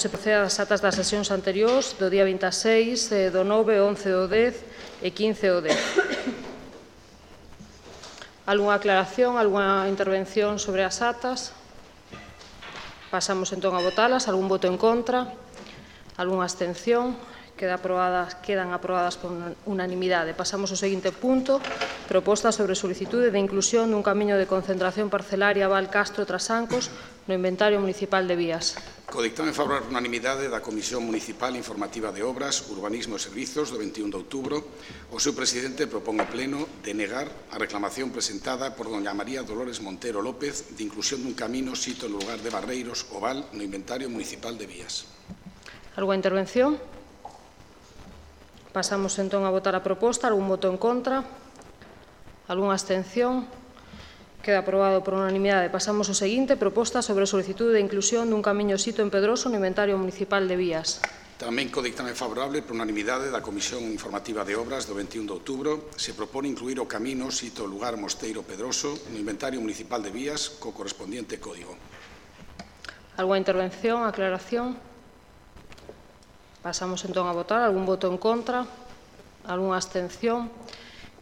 Se procede ás atas das sesións anteriores do día 26, eh, do 9, 11, do 10 e 15 do 10. Algúnha aclaración, algunha intervención sobre as atas? Pasamos entón a votalas. Algún voto en contra? Algúnha abstención? Queda aprobadas, quedan aprobadas por unanimidade. Pasamos ao seguinte punto, proposta sobre solicitude de inclusión dun camiño de concentración parcelaria Val Castro Trasancos no inventario municipal de vías. Co dictame favorable unanimidade da Comisión Municipal Informativa de Obras, Urbanismo e Servizos do 21 de outubro, o seu presidente propón ao Pleno denegar a reclamación presentada por doña María Dolores Montero López de inclusión dun camino sito no lugar de Barreiros Oval no inventario municipal de vías. Alguna intervención? Pasamos entón a votar a proposta, algún voto en contra, Algúnha abstención, queda aprobado por unanimidade. Pasamos ao seguinte, proposta sobre a solicitude de inclusión dun camiño sito en Pedroso no inventario municipal de vías. Tamén co dictame favorable por unanimidade da Comisión Informativa de Obras do 21 de outubro se propone incluir o camino sito lugar Mosteiro Pedroso no inventario municipal de vías co correspondiente código. Alguna intervención, aclaración? Pasamos entón a votar. Algún voto en contra? Algún abstención?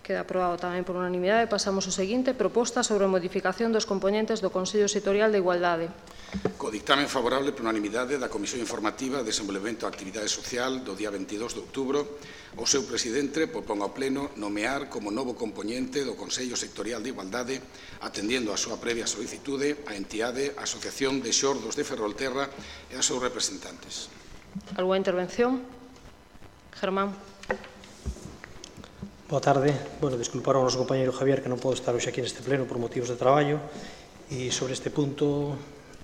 Queda aprobado tamén por unanimidade. Pasamos ao seguinte. Proposta sobre modificación dos componentes do Consello Sectorial de Igualdade. Co dictamen favorable por unanimidade da Comisión Informativa de Desenvolvemento e Actividade Social do día 22 de outubro, o seu presidente propón ao Pleno nomear como novo componente do Consello Sectorial de Igualdade, atendendo á súa previa solicitude, a entidade Asociación de Xordos de Ferrolterra e aos seus representantes. ¿Alguna intervención? Germán. Boa tarde. Bueno, disculpar ao noso compañeiro Javier que non podo estar hoxe aquí neste pleno por motivos de traballo e sobre este punto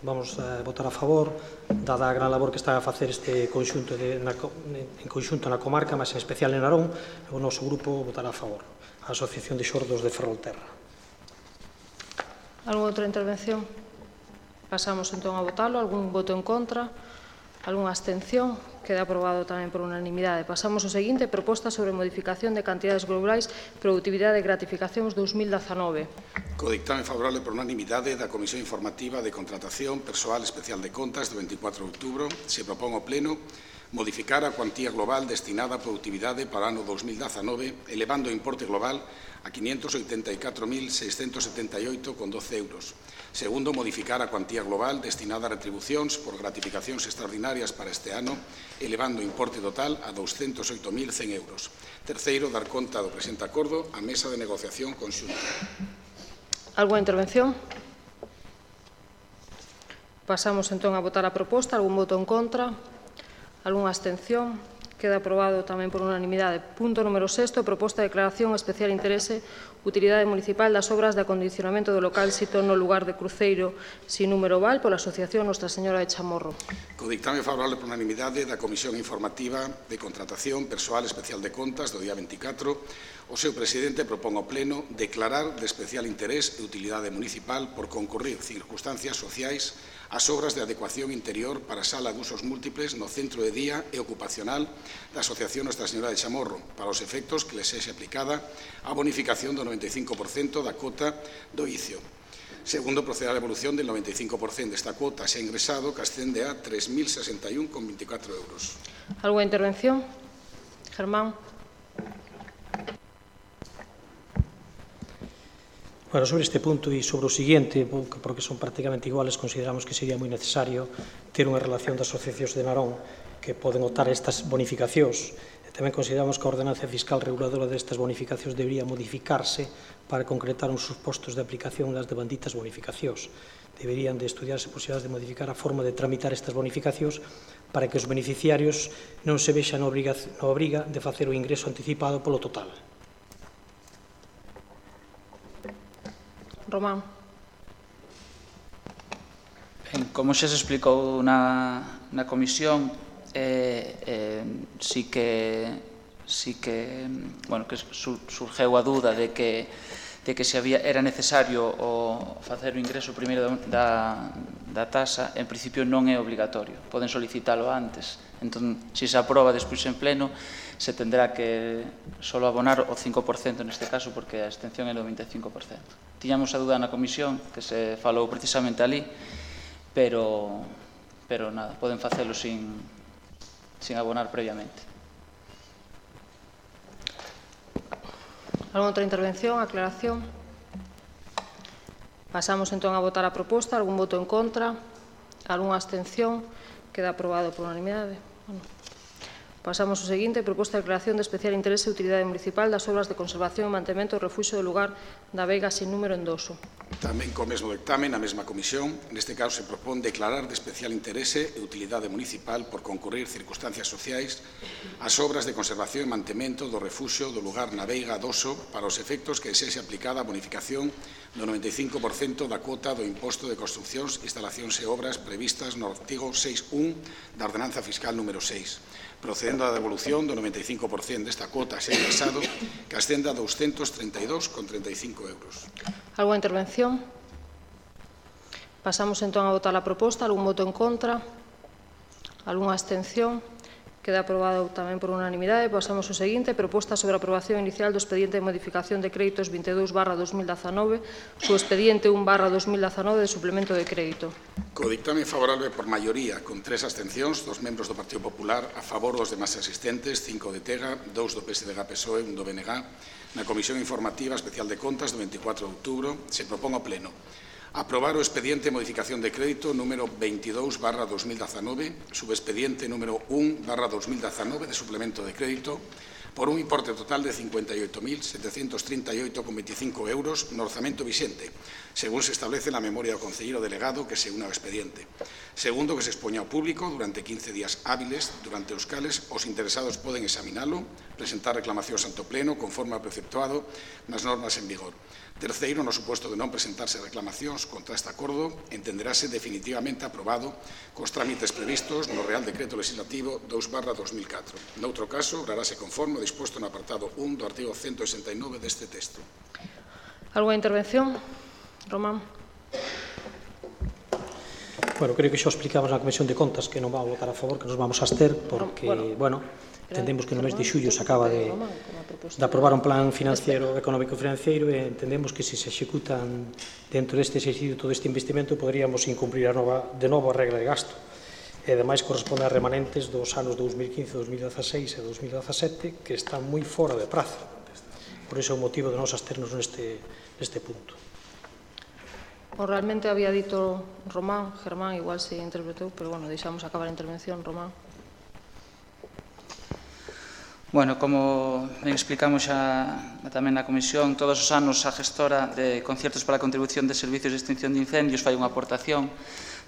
vamos a votar a favor dada a gran labor que está a facer este conxunto de, na, en conxunto na comarca, mas en especial en Arón, o noso grupo votará a favor. A Asociación de Xordos de Ferrolterra. Algúna outra intervención? Pasamos entón a votarlo. Algún voto en contra? Alguna abstención, queda aprobado tamén por unanimidade. Pasamos ao seguinte, proposta sobre modificación de cantidades globais, productividade e gratificacións 2019. Co dictame favorable por unanimidade da Comisión Informativa de Contratación Persoal Especial de Contas do 24 de outubro, se propón ao Pleno modificar a cuantía global destinada a productividade para o ano 2019, elevando o importe global a 584.678,12 euros, Segundo, modificar a cuantía global destinada a retribucións por gratificacións extraordinarias para este ano, elevando o importe total a 208.100 euros. Terceiro, dar conta do presente acordo á mesa de negociación conxunta. Alguna intervención? Pasamos entón a votar a proposta. Algún voto en contra? Alguna abstención? Queda aprobado tamén por unanimidade. Punto número sexto, proposta de declaración especial interese utilidade municipal das obras de acondicionamento do local sito no lugar de Cruceiro sin número val pola Asociación Nostra Señora de Chamorro. Co dictame favorable por unanimidade da Comisión Informativa de Contratación Persoal Especial de Contas do día 24, o seu presidente propón ao Pleno declarar de especial interés e utilidade municipal por concurrir circunstancias sociais as obras de adecuación interior para sala de usos múltiples no centro de día e ocupacional da Asociación Nostra Señora de Chamorro para os efectos que les sexe aplicada a bonificación do 90% 95% da cota do ICIO. Segundo, proceder a evolución del 95% desta cuota xa ingresado, que ascende a 3.061,24 euros. Alguna intervención? Germán. Bueno, sobre este punto e sobre o siguiente, porque son prácticamente iguales, consideramos que sería moi necesario ter unha relación das asociacións de Narón que poden otar estas bonificacións Tamén consideramos que a ordenanza fiscal reguladora destas bonificacións debería modificarse para concretar uns supostos de aplicación das debanditas bonificacións. Deberían de estudiarse posibilidades de modificar a forma de tramitar estas bonificacións para que os beneficiarios non se vexan na obriga, na obriga de facer o ingreso anticipado polo total. Román. Ben, como xa se explicou na, na comisión, eh, eh, si que si que, bueno, que surgeu a duda de que de que se había era necesario o facer o ingreso primeiro da, da, tasa, en principio non é obligatorio. Poden solicitalo antes. Entón, se se aproba despois en pleno, se tendrá que solo abonar o 5% neste caso, porque a extensión é do 25%. Tiñamos a duda na comisión, que se falou precisamente ali, pero, pero nada, poden facelo sin, sin abonar previamente. Alguna outra intervención, aclaración? Pasamos entón a votar a proposta, algún voto en contra, algunha abstención, queda aprobado por unanimidade. Bueno. Pasamos ao seguinte, proposta de declaración de especial interese e utilidade municipal das obras de conservación e mantemento do refuxo do lugar da Vega sin número endoso. Tamén co mesmo dictamen, a mesma comisión, neste caso se propón declarar de especial interese e utilidade municipal por concurrir circunstancias sociais as obras de conservación e mantemento do refuxo do lugar na Veiga doso para os efectos que sexe aplicada a bonificación do 95% da cuota do imposto de construccións, instalacións e obras previstas no artigo 6.1 da Ordenanza Fiscal número 6 procedendo á devolución do 95% desta cuota xa ingresado que ascende a 232,35 euros. Alguna intervención? Pasamos entón a votar a proposta. Algún voto en contra? Alguna abstención? Queda aprobado tamén por unanimidade. Pasamos ao seguinte, proposta sobre a aprobación inicial do expediente de modificación de créditos 22 barra 2019, su expediente 1 barra 2019 de suplemento de crédito. Co dictame favorable por maioría, con tres abstencións dos membros do Partido Popular a favor dos demás asistentes, cinco de Tega, dous do PSDG-PSOE, un do BNG, na Comisión Informativa Especial de Contas do 24 de outubro, se propón ao Pleno aprobar o expediente de modificación de crédito número 22 barra 2019, subexpediente número 1 barra 2019 de suplemento de crédito, por un importe total de 58.738,25 euros no orzamento vixente, según se establece en la memoria do Concelleiro Delegado que se una ao expediente. Segundo, que se expoña ao público durante 15 días hábiles, durante os cales os interesados poden examinalo, presentar reclamacións ante o Pleno conforme ao preceptuado nas normas en vigor. Terceiro, no suposto de non presentarse reclamacións contra este acordo, entenderase definitivamente aprobado cos trámites previstos no Real Decreto Legislativo 2 barra 2004. Noutro caso, obrarase conforme o disposto no apartado 1 do artigo 169 deste texto. Alguna intervención? Román. Bueno, creo que xa explicamos na Comisión de Contas que non vamos a votar a favor, que nos vamos a abster, porque, bueno, bueno entendemos que no mes de xullo se acaba de, de aprobar un plan financiero, económico financiero, e entendemos que se se executan dentro deste exercicio todo este investimento poderíamos incumprir a nova, de novo a regla de gasto. E, ademais, corresponde a remanentes dos anos 2015, 2016 e 2017 que están moi fora de prazo. Por iso é o motivo de nos asternos neste, neste punto. O realmente había dito Román, Germán igual se interpretou, pero bueno, deixamos acabar a intervención, Román. Bueno, como ben explicamos xa tamén na comisión, todos os anos a gestora de conciertos para a contribución de servicios de extinción de incendios fai unha aportación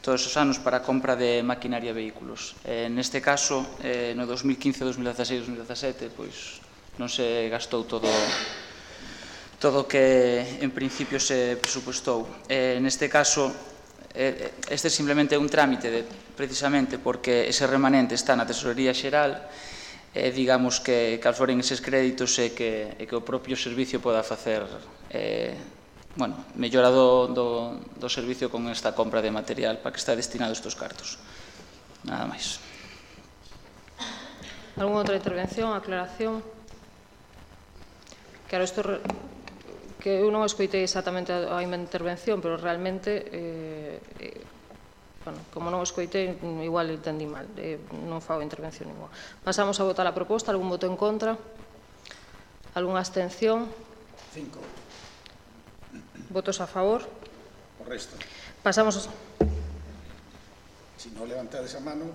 todos os anos para a compra de maquinaria e vehículos. Eh, neste caso, eh, no 2015, 2016, 2017, pois non se gastou todo todo o que en principio se presupostou. Eh, neste caso, eh, eh este simplemente é un trámite de, precisamente porque ese remanente está na tesorería xeral e eh, digamos que calforen eses créditos e que, e que o propio servicio poda facer eh, bueno, mellora do, do, do servicio con esta compra de material para que está destinado estos cartos. Nada máis. Alguna outra intervención, aclaración? Claro, isto que eu non escoitei exactamente a, a intervención, pero realmente eh, eh, bueno, como non escoitei, igual entendí mal, eh, non fago intervención ninguna. Pasamos a votar a proposta, algún voto en contra? Algún abstención? Cinco. Votos a favor? O resto. Pasamos... Si non levantades a mano,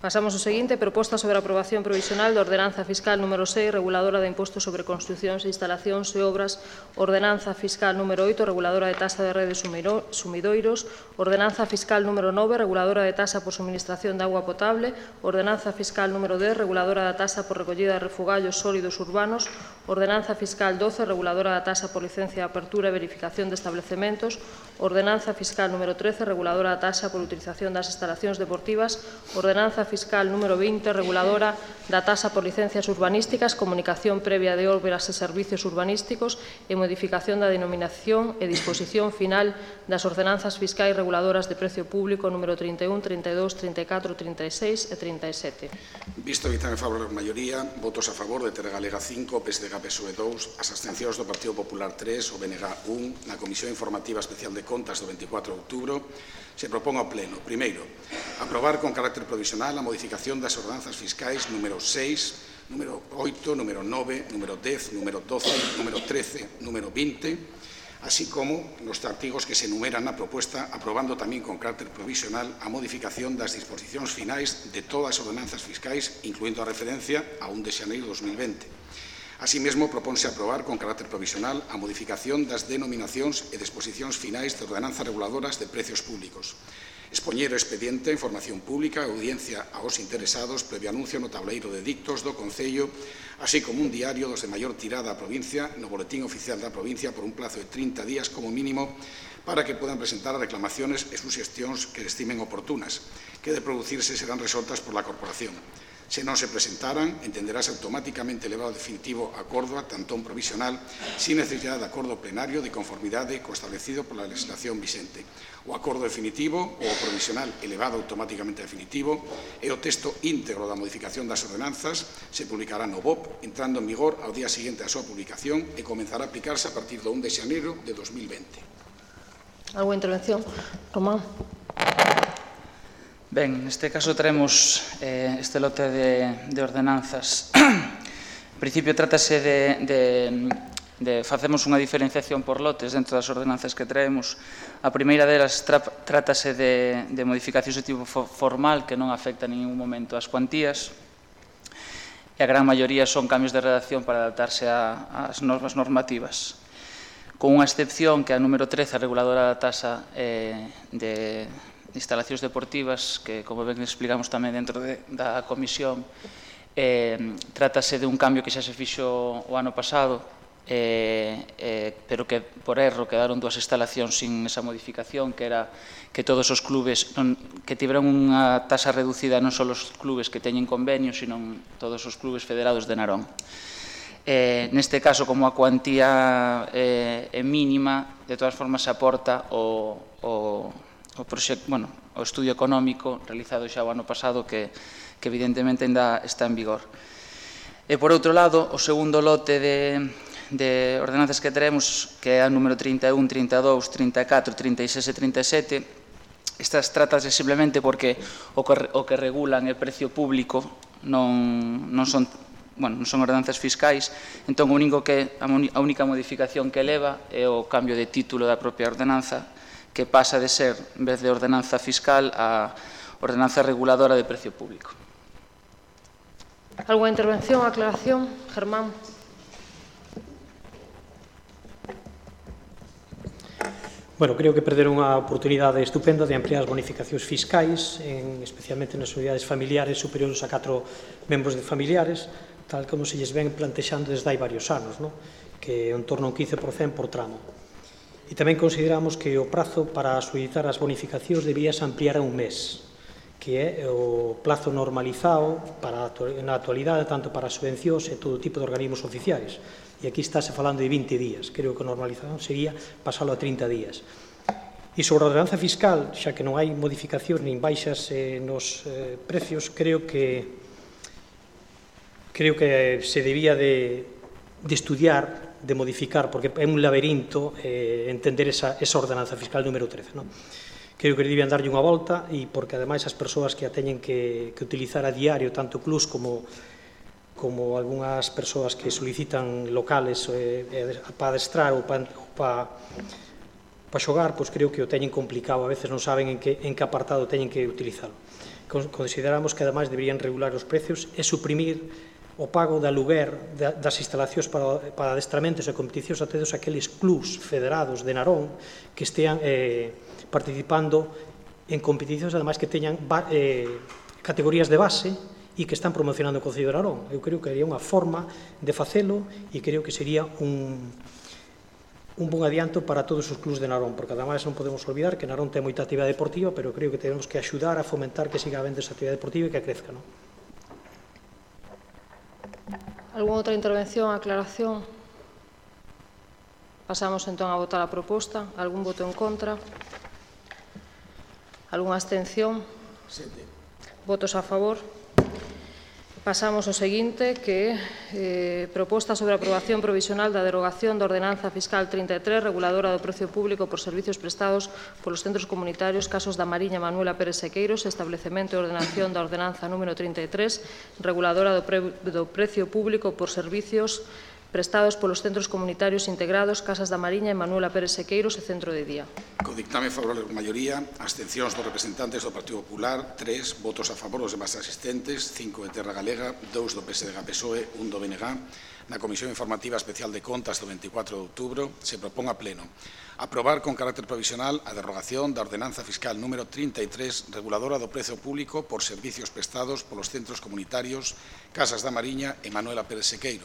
Pasamos ao seguinte, proposta sobre a aprobación provisional da Ordenanza Fiscal número 6, reguladora de impostos sobre construcións e instalacións e obras, Ordenanza Fiscal número 8, reguladora de tasa de redes sumidoiros, Ordenanza Fiscal número 9, reguladora de tasa por suministración de agua potable, Ordenanza Fiscal número 10, reguladora da tasa por recollida de refugallos sólidos urbanos, Ordenanza Fiscal 12, reguladora da tasa por licencia de apertura e verificación de establecementos, Ordenanza Fiscal número 13, reguladora da tasa por utilización das instalacións deportivas, Ordenanza Fiscal número 20, reguladora da taxa por licencias urbanísticas, comunicación previa de obras e servicios urbanísticos e modificación da denominación e disposición final das ordenanzas fiscais reguladoras de precio público número 31, 32, 34, 36 e 37. Visto que tamén favorable a maioría, votos a favor de Terra Galega 5, PSDG PSOE 2, as abstencións do Partido Popular 3, o BNG 1, na Comisión Informativa Especial de Contas do 24 de outubro, se propón ao Pleno, primeiro, aprobar con carácter provisional a modificación das ordenanzas fiscais número 6, número 8, número 9, número 10, número 12, número 13, número 20, así como nos artigos que se enumeran na proposta, aprobando tamén con carácter provisional a modificación das disposicións finais de todas as ordenanzas fiscais, incluindo a referencia a 1 de xaneiro 2020. Así propónse aprobar con carácter provisional a modificación das denominacións e disposicións finais de ordenanzas reguladoras de precios públicos, Expoñer o expediente en formación pública e audiencia aos interesados previo anuncio no tableiro de dictos do Concello, así como un diario dos de maior tirada a provincia no Boletín Oficial da Provincia por un plazo de 30 días como mínimo para que podan presentar reclamaciones e suxestións que estimen oportunas, que de producirse serán resoltas por la Corporación. Se non se presentaran, entenderás automáticamente elevado definitivo a acordo a tantón provisional sin necesidade de acordo plenario de conformidade co establecido pola legislación vixente. O acordo definitivo ou provisional elevado automáticamente a definitivo e o texto íntegro da modificación das ordenanzas se publicará no BOP entrando en vigor ao día seguinte a súa publicación e comenzará a aplicarse a partir do 1 de xaneiro de 2020. Alguna intervención? Román. Ben, neste caso traemos eh, este lote de, de ordenanzas. en principio trátase de, de, de facemos unha diferenciación por lotes dentro das ordenanzas que traemos. A primeira delas tra, trátase de, de modificacións de tipo formal que non afecta en ningún momento as cuantías e a gran maioría son cambios de redacción para adaptarse ás normas normativas con unha excepción que a número 13, a reguladora da tasa eh, de instalacións deportivas que, como ben explicamos tamén dentro de, da comisión, eh, trátase de un cambio que xa se fixo o ano pasado, eh, eh, pero que por erro quedaron dúas instalacións sin esa modificación, que era que todos os clubes non, que tiveron unha tasa reducida non só os clubes que teñen convenio, sino todos os clubes federados de Narón. Eh, neste caso, como a cuantía eh, é mínima, de todas formas se aporta o, o o proxecto, bueno, o estudio económico realizado xa o ano pasado que, que evidentemente ainda está en vigor. E por outro lado, o segundo lote de, de ordenanzas que teremos, que é a número 31, 32, 34, 36 e 37, estas tratas simplemente porque o que, o que regulan é precio público, non, non son bueno, non son ordenanzas fiscais, entón o único que a única modificación que leva é o cambio de título da propia ordenanza que pasa de ser, en vez de ordenanza fiscal, a ordenanza reguladora de precio público. ¿Alguna intervención, aclaración? Germán. Bueno, creo que perder unha oportunidade estupenda de ampliar as bonificacións fiscais, en, especialmente nas unidades familiares superiores a 4 membros de familiares, tal como se lles ven plantexando desde hai varios anos, no? que en torno a un 15% por tramo. E tamén consideramos que o prazo para solicitar as bonificacións debías ampliar a un mes, que é o plazo normalizado para na actualidade tanto para subvencións e todo tipo de organismos oficiais. E aquí estáse falando de 20 días, creo que normalizado sería pasalo a 30 días. E sobre a ordenanza fiscal, xa que non hai modificación nin baixas eh, nos eh, precios, creo que creo que se debía de, de estudiar de modificar, porque é un laberinto eh, entender esa, esa ordenanza fiscal número 13. Non? Creo que debían darlle unha volta e porque ademais as persoas que a teñen que, que utilizar a diario, tanto clus como como algunhas persoas que solicitan locales eh, eh, para adestrar ou para, para para xogar, pois creo que o teñen complicado, a veces non saben en que, en que apartado teñen que utilizalo. Consideramos que ademais deberían regular os precios e suprimir o pago de aluguer das instalacións para, para adestramentos e competicións a todos aqueles clubs federados de Narón que estean eh, participando en competicións, ademais que teñan eh, categorías de base e que están promocionando o Concello de Narón. Eu creo que sería unha forma de facelo e creo que sería un, un bon adianto para todos os clubs de Narón, porque ademais non podemos olvidar que Narón ten moita actividade deportiva, pero creo que tenemos que axudar a fomentar que siga habendo esa actividade deportiva e que crezca. Non? Algúna outra intervención, aclaración? Pasamos entón a votar a proposta. Algún voto en contra? Algúna abstención? Sete. Votos a favor? Pasamos ao seguinte, que é eh, proposta sobre a aprobación provisional da derogación da Ordenanza Fiscal 33, reguladora do precio público por servicios prestados polos centros comunitarios, casos da Mariña Manuela Pérez Sequeiros, establecemento e ordenación da Ordenanza número 33, reguladora do, pre do precio público por servicios prestados prestados polos centros comunitarios integrados Casas da Mariña, Manuela Pérez Sequeiros e Centro de Día. Co dictame favorable por maioría, abstencións dos representantes do Partido Popular, 3 votos a favor dos demás asistentes, 5 de Terra Galega, 2 do PSDG-PSOE, 1 do BNG. Na Comisión Informativa Especial de Contas do 24 de outubro se propón a pleno aprobar con carácter provisional a derrogación da Ordenanza Fiscal número 33 reguladora do prezo público por servicios prestados polos centros comunitarios Casas da Mariña e Manuela Pérez Sequeiro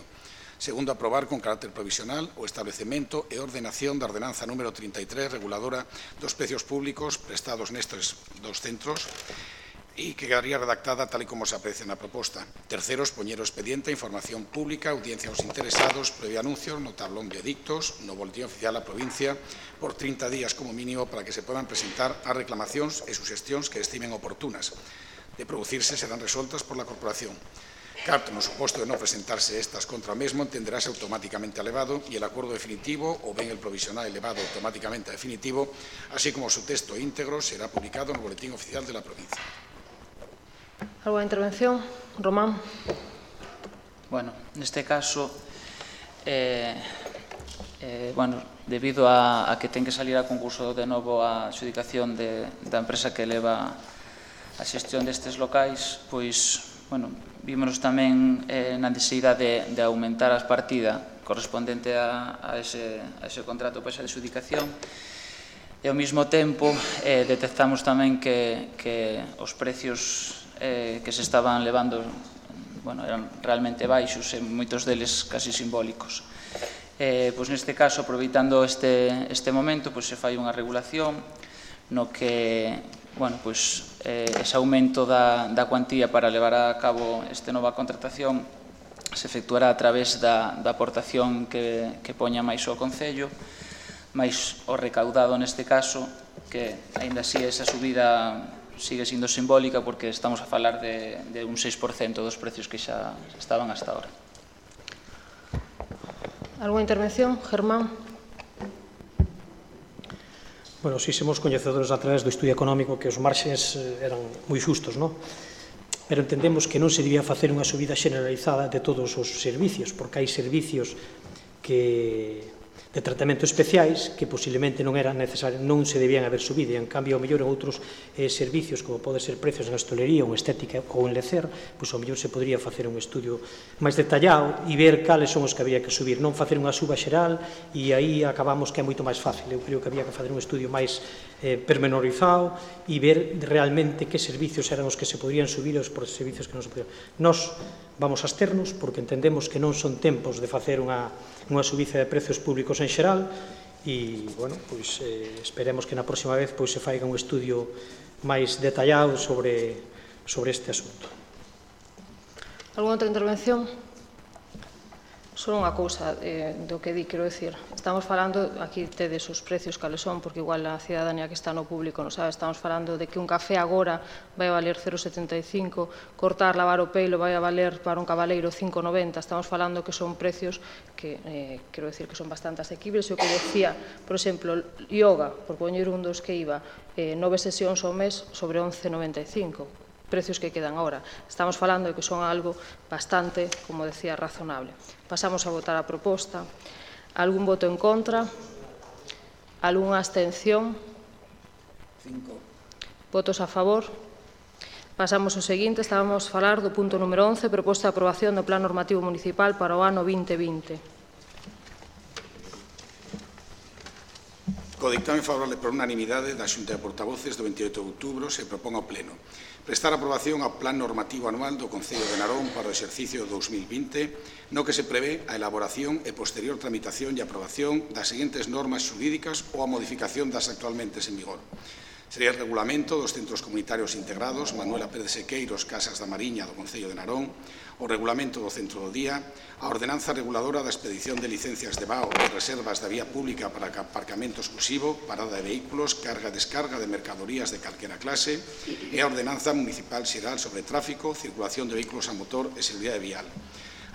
Segundo, aprobar con carácter provisional o establecemento e ordenación da ordenanza número 33 reguladora dos precios públicos prestados nestes dos centros e que quedaría redactada tal e como se aparece na proposta. Terceiro, expoñer o expediente, información pública, audiencia aos interesados, previo anuncio no tablón de edictos, no boletín oficial da provincia, por 30 días como mínimo para que se podan presentar as reclamacións e suxestións que estimen oportunas. De producirse, serán resoltas por la corporación. Carto, no suposto de non presentarse estas contra o mesmo, entenderase automáticamente elevado e el acordo definitivo ou ben el provisional elevado automáticamente a definitivo, así como su texto íntegro será publicado no Boletín Oficial de la Provincia. Alguna intervención? Román. Bueno, neste caso, eh, eh, bueno, debido a, a que ten que salir a concurso de novo a xudicación de, da empresa que leva a xestión destes locais, pois, bueno, vímonos tamén eh, na necesidade de, de aumentar as partidas correspondente a, a, ese, a ese contrato pois, para esa desudicación e ao mesmo tempo eh, detectamos tamén que, que os precios eh, que se estaban levando bueno, eran realmente baixos e moitos deles casi simbólicos. Eh, pois neste caso, aproveitando este, este momento, pois se fai unha regulación no que bueno, pois eh, ese aumento da, da cuantía para levar a cabo este nova contratación se efectuará a través da, da aportación que, que poña máis o Concello, máis o recaudado neste caso, que aínda así esa subida sigue sendo simbólica porque estamos a falar de, de un 6% dos precios que xa estaban hasta ahora. Alguna intervención, Germán? Bueno, si somos coñecedores a través do estudio económico que os marxes eh, eran moi xustos, non? Pero entendemos que non se debía facer unha subida generalizada de todos os servicios, porque hai servicios que de tratamento especiais que posiblemente non eran necesarios, non se debían haber subido, e en cambio, ao mellor en outros eh, servicios, como pode ser precios en hostelería ou en estética ou en lecer, pois ao mellor se podría facer un estudio máis detallado e ver cales son os que había que subir, non facer unha suba xeral e aí acabamos que é moito máis fácil. Eu creo que había que facer un estudio máis eh, permenorizado e ver realmente que servicios eran os que se podrían subir e os servicios que non se podían. Nos vamos a externos porque entendemos que non son tempos de facer unha unha subiza de prezos públicos en xeral e, bueno, pois, eh, esperemos que na próxima vez pois, se faiga un estudio máis detallado sobre, sobre este asunto. Alguna outra intervención? só unha cousa eh, do que di, quero decir, estamos falando, aquí tedes os precios cales son, porque igual a cidadanía que está no público non sabe, estamos falando de que un café agora vai a valer 0,75, cortar, lavar o pelo vai a valer para un cabaleiro 5,90, estamos falando que son precios que, eh, quero decir, que son bastante asequibles, e o que decía, por exemplo, yoga, por poñer un dos que iba, eh, nove sesións ao mes sobre 11,95, precios que quedan ahora. Estamos falando de que son algo bastante, como decía, razonable. Pasamos a votar a proposta. Algún voto en contra? Alguna abstención? Cinco. Votos a favor? Pasamos ao seguinte, estábamos a falar do punto número 11, proposta de aprobación do Plan Normativo Municipal para o ano 2020. Co dictamen favorable por unanimidade da Xunta de Portavoces do 28 de outubro se propón ao Pleno prestar aprobación ao Plan Normativo Anual do Concello de Narón para o exercicio 2020 no que se prevé a elaboración e posterior tramitación e aprobación das seguintes normas xurídicas ou a modificación das actualmente en vigor. Sería o regulamento dos centros comunitarios integrados Manuela Pérez Sequeiros, Casas da Mariña do Concello de Narón, o regulamento do centro do día, a ordenanza reguladora da expedición de licencias de BAO e reservas da vía pública para aparcamento exclusivo, parada de vehículos, carga e descarga de mercadorías de calquera clase e a ordenanza municipal xeral sobre tráfico, circulación de vehículos a motor e seguridade vial.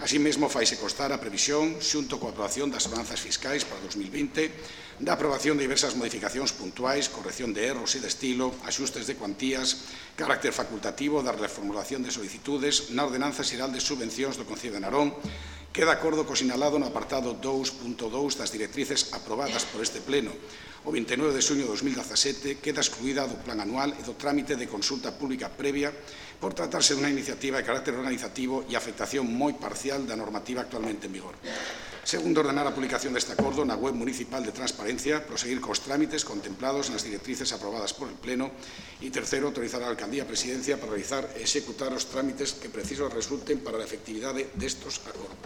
Así mesmo faise constar a previsión, xunto coa aprobación das ordenanzas fiscais para 2020, da aprobación de diversas modificacións puntuais, corrección de erros e de estilo, axustes de cuantías, carácter facultativo da reformulación de solicitudes na Ordenanza Xeral de Subvencións do Concello de Narón, que de acordo co sinalado no apartado 2.2 das directrices aprobadas por este Pleno o 29 de suño de 2017 queda excluída do plan anual e do trámite de consulta pública previa por tratarse dunha iniciativa de carácter organizativo e afectación moi parcial da normativa actualmente en vigor. Segundo, ordenar a publicación deste acordo na web municipal de transparencia, proseguir cos trámites contemplados nas directrices aprobadas por el Pleno. E terceiro, autorizar a Alcaldía a Presidencia para realizar e executar os trámites que precisos resulten para a efectividade destos acordos.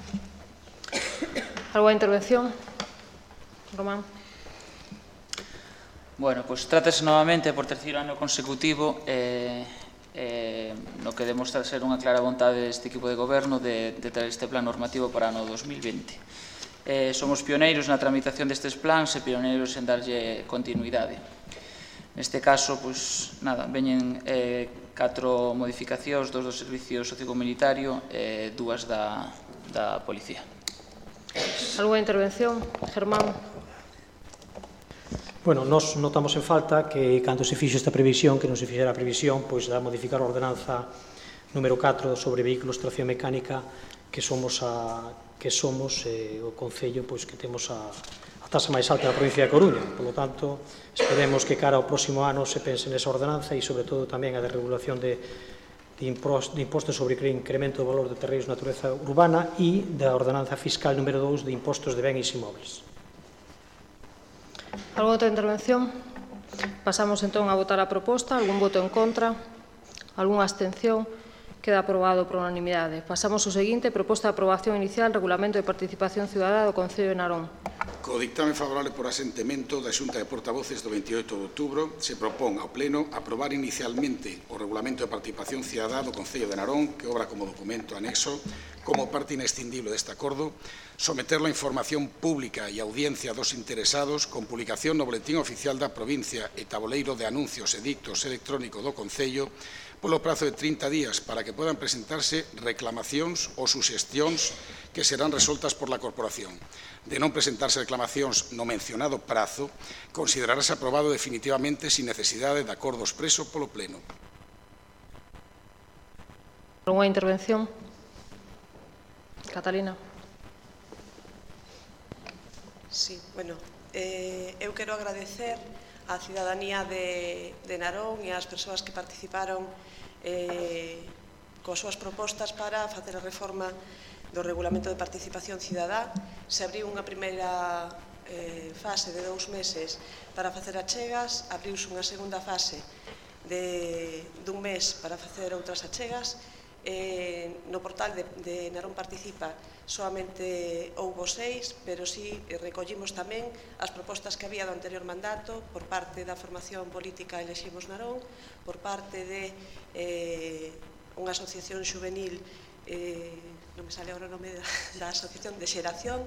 Alguna intervención? Román. Bueno, pois pues, trátase novamente por terceiro ano consecutivo eh, eh, no que demostra ser unha clara vontade deste equipo de goberno de, de traer este plan normativo para ano 2020 eh, somos pioneiros na tramitación destes plans e pioneiros en darlle continuidade. Neste caso, pois, nada, veñen eh, catro modificacións, dos do Servicio Sociocomunitario e eh, dúas da, da Policía. Alguna intervención, Germán? Bueno, nos notamos en falta que cando se fixo esta previsión, que non se fixera a previsión, pois da modificar a ordenanza número 4 sobre vehículos tracción mecánica que somos a que somos eh, o Concello pois, que temos a, a tasa máis alta da provincia de Coruña. Por lo tanto, esperemos que cara ao próximo ano se pense nesa ordenanza e, sobre todo, tamén a de regulación de, de impostos sobre o incremento do valor de terreiros de natureza urbana e da ordenanza fiscal número 2 de impostos de bens inmobles. Alguna outra intervención? Pasamos entón a votar a proposta. Algún voto en contra? Algún abstención? Queda aprobado por unanimidade. Pasamos ao seguinte, proposta de aprobación inicial, Regulamento de Participación Ciudadá do Concello de Narón. Co dictame favorable por asentemento da Xunta de Portavoces do 28 de outubro, se propón ao Pleno aprobar inicialmente o Regulamento de Participación Ciudadá do Concello de Narón, que obra como documento anexo, como parte inescindible deste acordo, someterlo a información pública e audiencia dos interesados con publicación no Boletín Oficial da Provincia e Taboleiro de Anuncios e Dictos electrónico do Concello polo prazo de 30 días para que podan presentarse reclamacións ou suxestións que serán resoltas por la Corporación. De non presentarse reclamacións no mencionado prazo, considerarase aprobado definitivamente sin necesidade de acordo expreso polo Pleno. Unha intervención? Catalina. Sí, bueno, eh, eu quero agradecer á cidadanía de, de Narón e ás persoas que participaron eh, coas súas propostas para facer a reforma do Regulamento de Participación Cidadá. Se abriu unha primeira eh, fase de dous meses para facer achegas, abriuse unha segunda fase de, dun mes para facer outras achegas Eh, no portal de, de Narón Participa soamente houbo seis, pero sí recollimos tamén as propostas que había do anterior mandato por parte da formación política Eleximos Narón, por parte de eh, unha asociación juvenil eh, non me sale agora o nome da, da asociación de xeración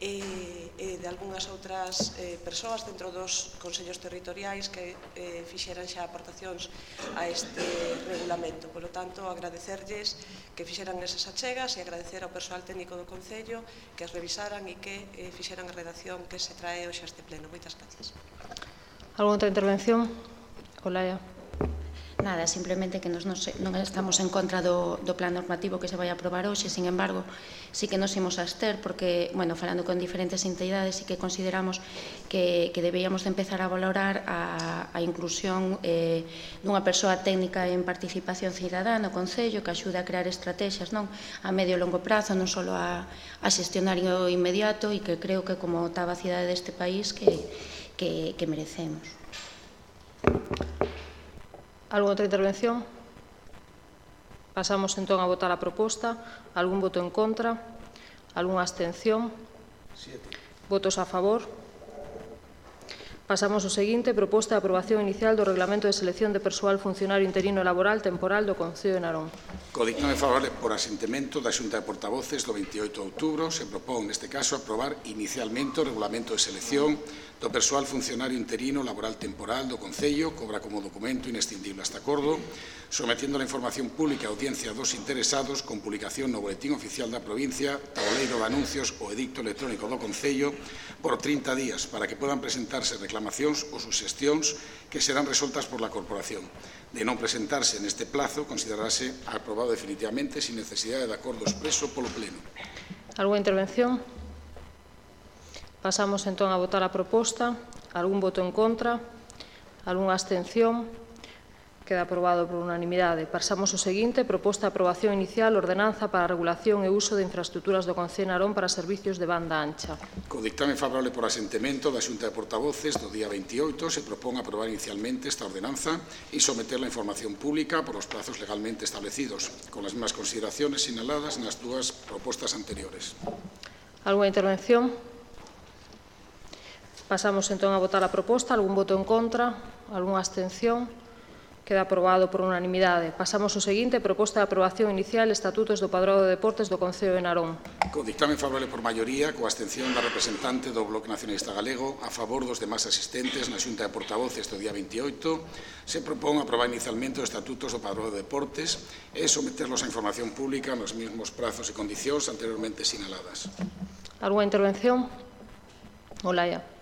e, e de algunhas outras eh, persoas dentro dos consellos territoriais que eh, fixeran xa aportacións a este regulamento. Por lo tanto, agradecerlles que fixeran esas achegas e agradecer ao persoal técnico do Concello que as revisaran e que eh, fixeran a redacción que se trae hoxe a este pleno. Moitas gracias. Alguna outra intervención? Olaya. Nada, simplemente que nos non, non estamos en contra do, do plan normativo que se vai aprobar hoxe, sin embargo, sí que nos imos abster porque, bueno, falando con diferentes entidades sí que consideramos que, que debíamos de empezar a valorar a, a inclusión eh, dunha persoa técnica en participación cidadá no Concello que axuda a crear estrategias non a medio e longo prazo, non só a, a xestionar o inmediato e que creo que como estaba a cidade deste país que, que, que merecemos. Algúna outra intervención? Pasamos entón a votar a proposta. Algún voto en contra? Algúnha abstención? Siete. Votos a favor? Pasamos ao seguinte, proposta de aprobación inicial do Reglamento de Selección de Persoal Funcionario Interino Laboral Temporal do Concello de Narón. Co dictame favorable por asentemento da Xunta de Portavoces do 28 de outubro, se propón neste caso aprobar inicialmente o Reglamento de Selección do persoal funcionario interino laboral temporal do Concello cobra como documento inescindible este acordo, sometendo a información pública a audiencia dos interesados con publicación no Boletín Oficial da Provincia, tabuleiro de anuncios ou edicto electrónico do Concello por 30 días para que puedan presentarse reclamacións ou suxestións que serán resoltas por la Corporación. De non presentarse neste plazo, considerarase aprobado definitivamente sin necesidade de acordo expreso polo Pleno. ¿Alguna intervención? Pasamos entón a votar a proposta. Algún voto en contra? Algúnha abstención? Queda aprobado por unanimidade. Pasamos ao seguinte, proposta de aprobación inicial, ordenanza para a regulación e uso de infraestructuras do Concello Narón para servicios de banda ancha. Co dictame favorable por asentemento da Xunta de Portavoces do día 28, se propón aprobar inicialmente esta ordenanza e someterla a información pública por os plazos legalmente establecidos, con as mesmas consideraciones sinaladas nas dúas propostas anteriores. Alguna intervención? Pasamos entón a votar a proposta. Algún voto en contra? Algún abstención? Queda aprobado por unanimidade. Pasamos ao seguinte, proposta de aprobación inicial Estatutos do Padrón de Deportes do Concello de Narón. Co dictamen favorable por maioría, coa abstención da representante do Bloque Nacionalista Galego a favor dos demás asistentes na Xunta de Portavoces do día 28, se propón aprobar inicialmente os Estatutos do Padrón de Deportes e someterlos a información pública nos mesmos prazos e condicións anteriormente sinaladas. Alguna intervención? Olaya.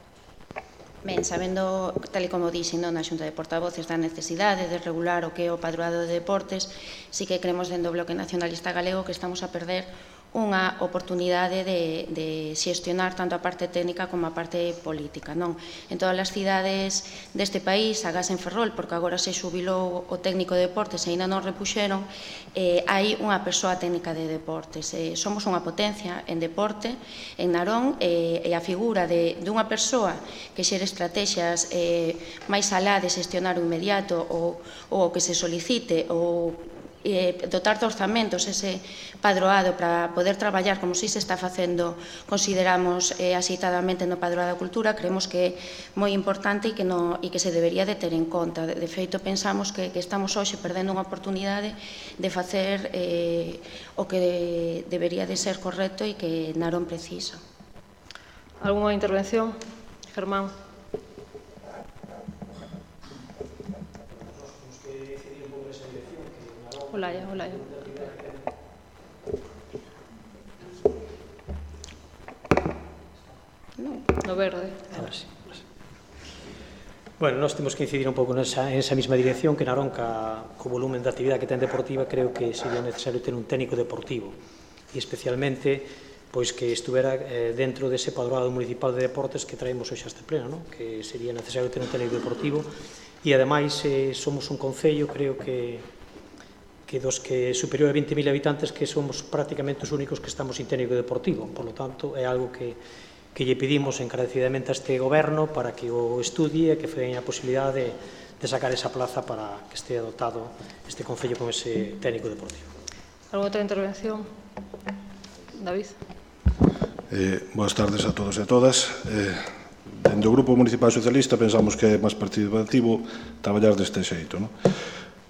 Ben, sabendo, tal e como dixen non, na Xunta de Portavoces da necesidade de regular o que é o padroado de deportes, sí que cremos dentro do Bloque Nacionalista Galego que estamos a perder unha oportunidade de, de xestionar tanto a parte técnica como a parte política. Non? En todas as cidades deste país, agás en Ferrol, porque agora se xubilou o técnico de deportes e ainda non repuxeron, eh, hai unha persoa técnica de deportes. Eh, somos unha potencia en deporte, en Narón, eh, e a figura de, dunha persoa que xere estrategias eh, máis alá de xestionar o inmediato ou, ou o que se solicite ou eh, dotar de orzamentos ese padroado para poder traballar como si se está facendo, consideramos eh, asitadamente no padroado da cultura, creemos que é moi importante e que, no, e que se debería de ter en conta. De, de feito, pensamos que, que estamos hoxe perdendo unha oportunidade de facer eh, o que debería de ser correcto e que Narón precisa. Alguna intervención? Germán. Olaya, olaya. No, no verde. Ahora sí. Bueno, nós temos que incidir un pouco nesa, nesa mesma dirección que Narón, ca, co volumen de actividade que ten deportiva, creo que sería necesario ter un técnico deportivo e especialmente pois que estuvera eh, dentro dese padroado municipal de deportes que traemos hoxe a este pleno, non? que sería necesario ter un técnico deportivo e ademais eh, somos un concello, creo que que dos que superior a 20.000 habitantes que somos prácticamente os únicos que estamos sin técnico deportivo. Por lo tanto, é algo que, que lle pedimos encarecidamente a este goberno para que o estudie e que feña a posibilidade de, de sacar esa plaza para que este adoptado este Concello con ese técnico deportivo. Alguna outra intervención? David. Eh, boas tardes a todos e a todas. Eh, dende o Grupo Municipal Socialista pensamos que é máis participativo traballar deste xeito. Non?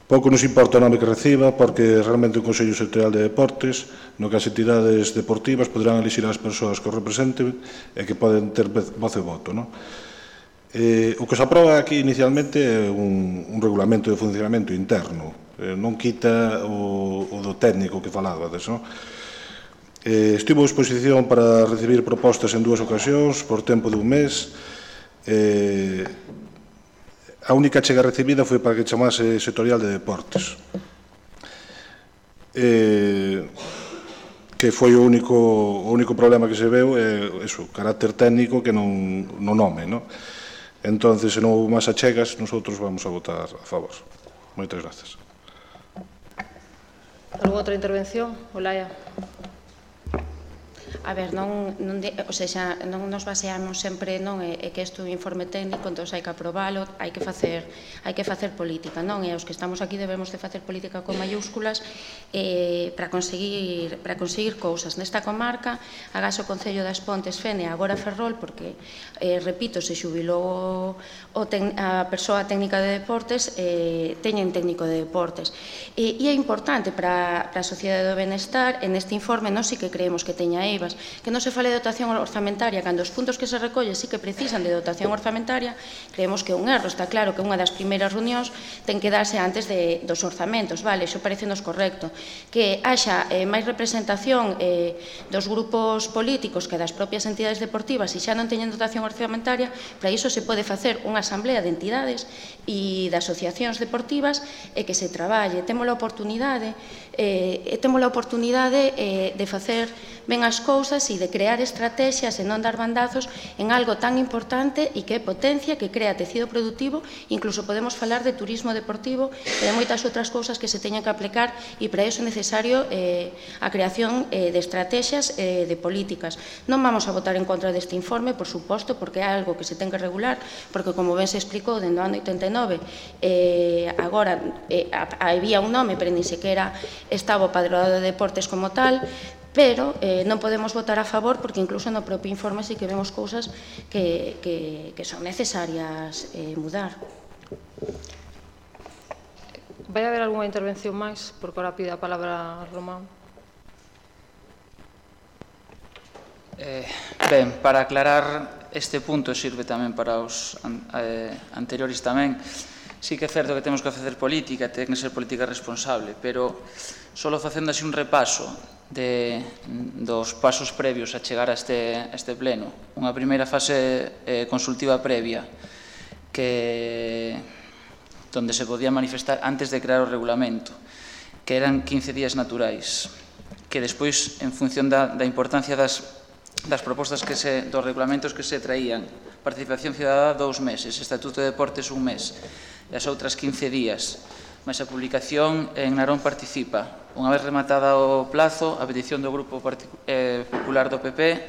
Pouco nos importa o nome que reciba, porque realmente o Consello Sectorial de Deportes, no que as entidades deportivas poderán elixir as persoas que o representen e que poden ter voz e voto. Non? Eh, o que se aproba aquí inicialmente é un, un regulamento de funcionamento interno, eh, non quita o, o do técnico que falabades. Non? Eh, estivo a exposición para recibir propostas en dúas ocasións, por tempo de un mes, eh, A única chega recibida foi para que chamase sectorial de deportes. Eh, que foi o único, o único problema que se veu é eso, carácter técnico que non, non nome. No? Entón, se non houve máis achegas, nosotros vamos a votar a favor. Moitas gracias. Alguna outra intervención? Olaia. A ver, non, non, de, o sea, non nos baseamos sempre non é, é que isto é un informe técnico, entón hai que aprobalo, hai que facer, hai que facer política, non? E os que estamos aquí debemos de facer política con mayúsculas eh, para conseguir para conseguir cousas. Nesta comarca, agás o Concello das Pontes Fene agora Ferrol, porque, eh, repito, se xubilou o ten, a persoa técnica de deportes, eh, teñen técnico de deportes. E, e é importante para, para a Sociedade do Benestar, en este informe, non si que creemos que teña aí Meivas, que non se fale de dotación orzamentaria, cando os puntos que se recolle sí que precisan de dotación orzamentaria, creemos que é un erro, está claro que unha das primeiras reunións ten que darse antes de, dos orzamentos, vale, iso parece nos correcto, que haxa eh, máis representación eh, dos grupos políticos que das propias entidades deportivas e xa non teñen dotación orzamentaria, para iso se pode facer unha asamblea de entidades e de asociacións deportivas e que se traballe. Temos a oportunidade eh, temos a oportunidade eh, de facer ben as cousas e de crear estrategias e non dar bandazos en algo tan importante e que é potencia, que crea tecido productivo, incluso podemos falar de turismo deportivo e de moitas outras cousas que se teñen que aplicar e para iso é necesario eh, a creación eh, de estrategias e eh, de políticas. Non vamos a votar en contra deste informe, por suposto, porque é algo que se ten que regular, porque como ben se explicou dende o ano 89, eh, agora eh, había un nome, pero nin sequera estaba o Padroado de Deportes como tal, pero eh, non podemos votar a favor porque incluso no propio informe sí que vemos cousas que, que, que son necesarias eh, mudar. Vai haber algunha intervención máis? Porque ahora pide a palabra Román. Eh, ben, para aclarar este punto sirve tamén para os an, eh, anteriores tamén. Sí que é certo que temos que facer política, ten que ser política responsable, pero solo facendo así un repaso de, dos pasos previos a chegar a este, a este pleno. Unha primeira fase eh, consultiva previa que donde se podía manifestar antes de crear o regulamento, que eran 15 días naturais, que despois, en función da, da importancia das, das propostas que se, dos regulamentos que se traían, participación cidadá dous meses, estatuto de deportes un mes, e as outras 15 días, mas a publicación en Narón participa. Unha vez rematada o plazo, a petición do Grupo eh, Popular do PP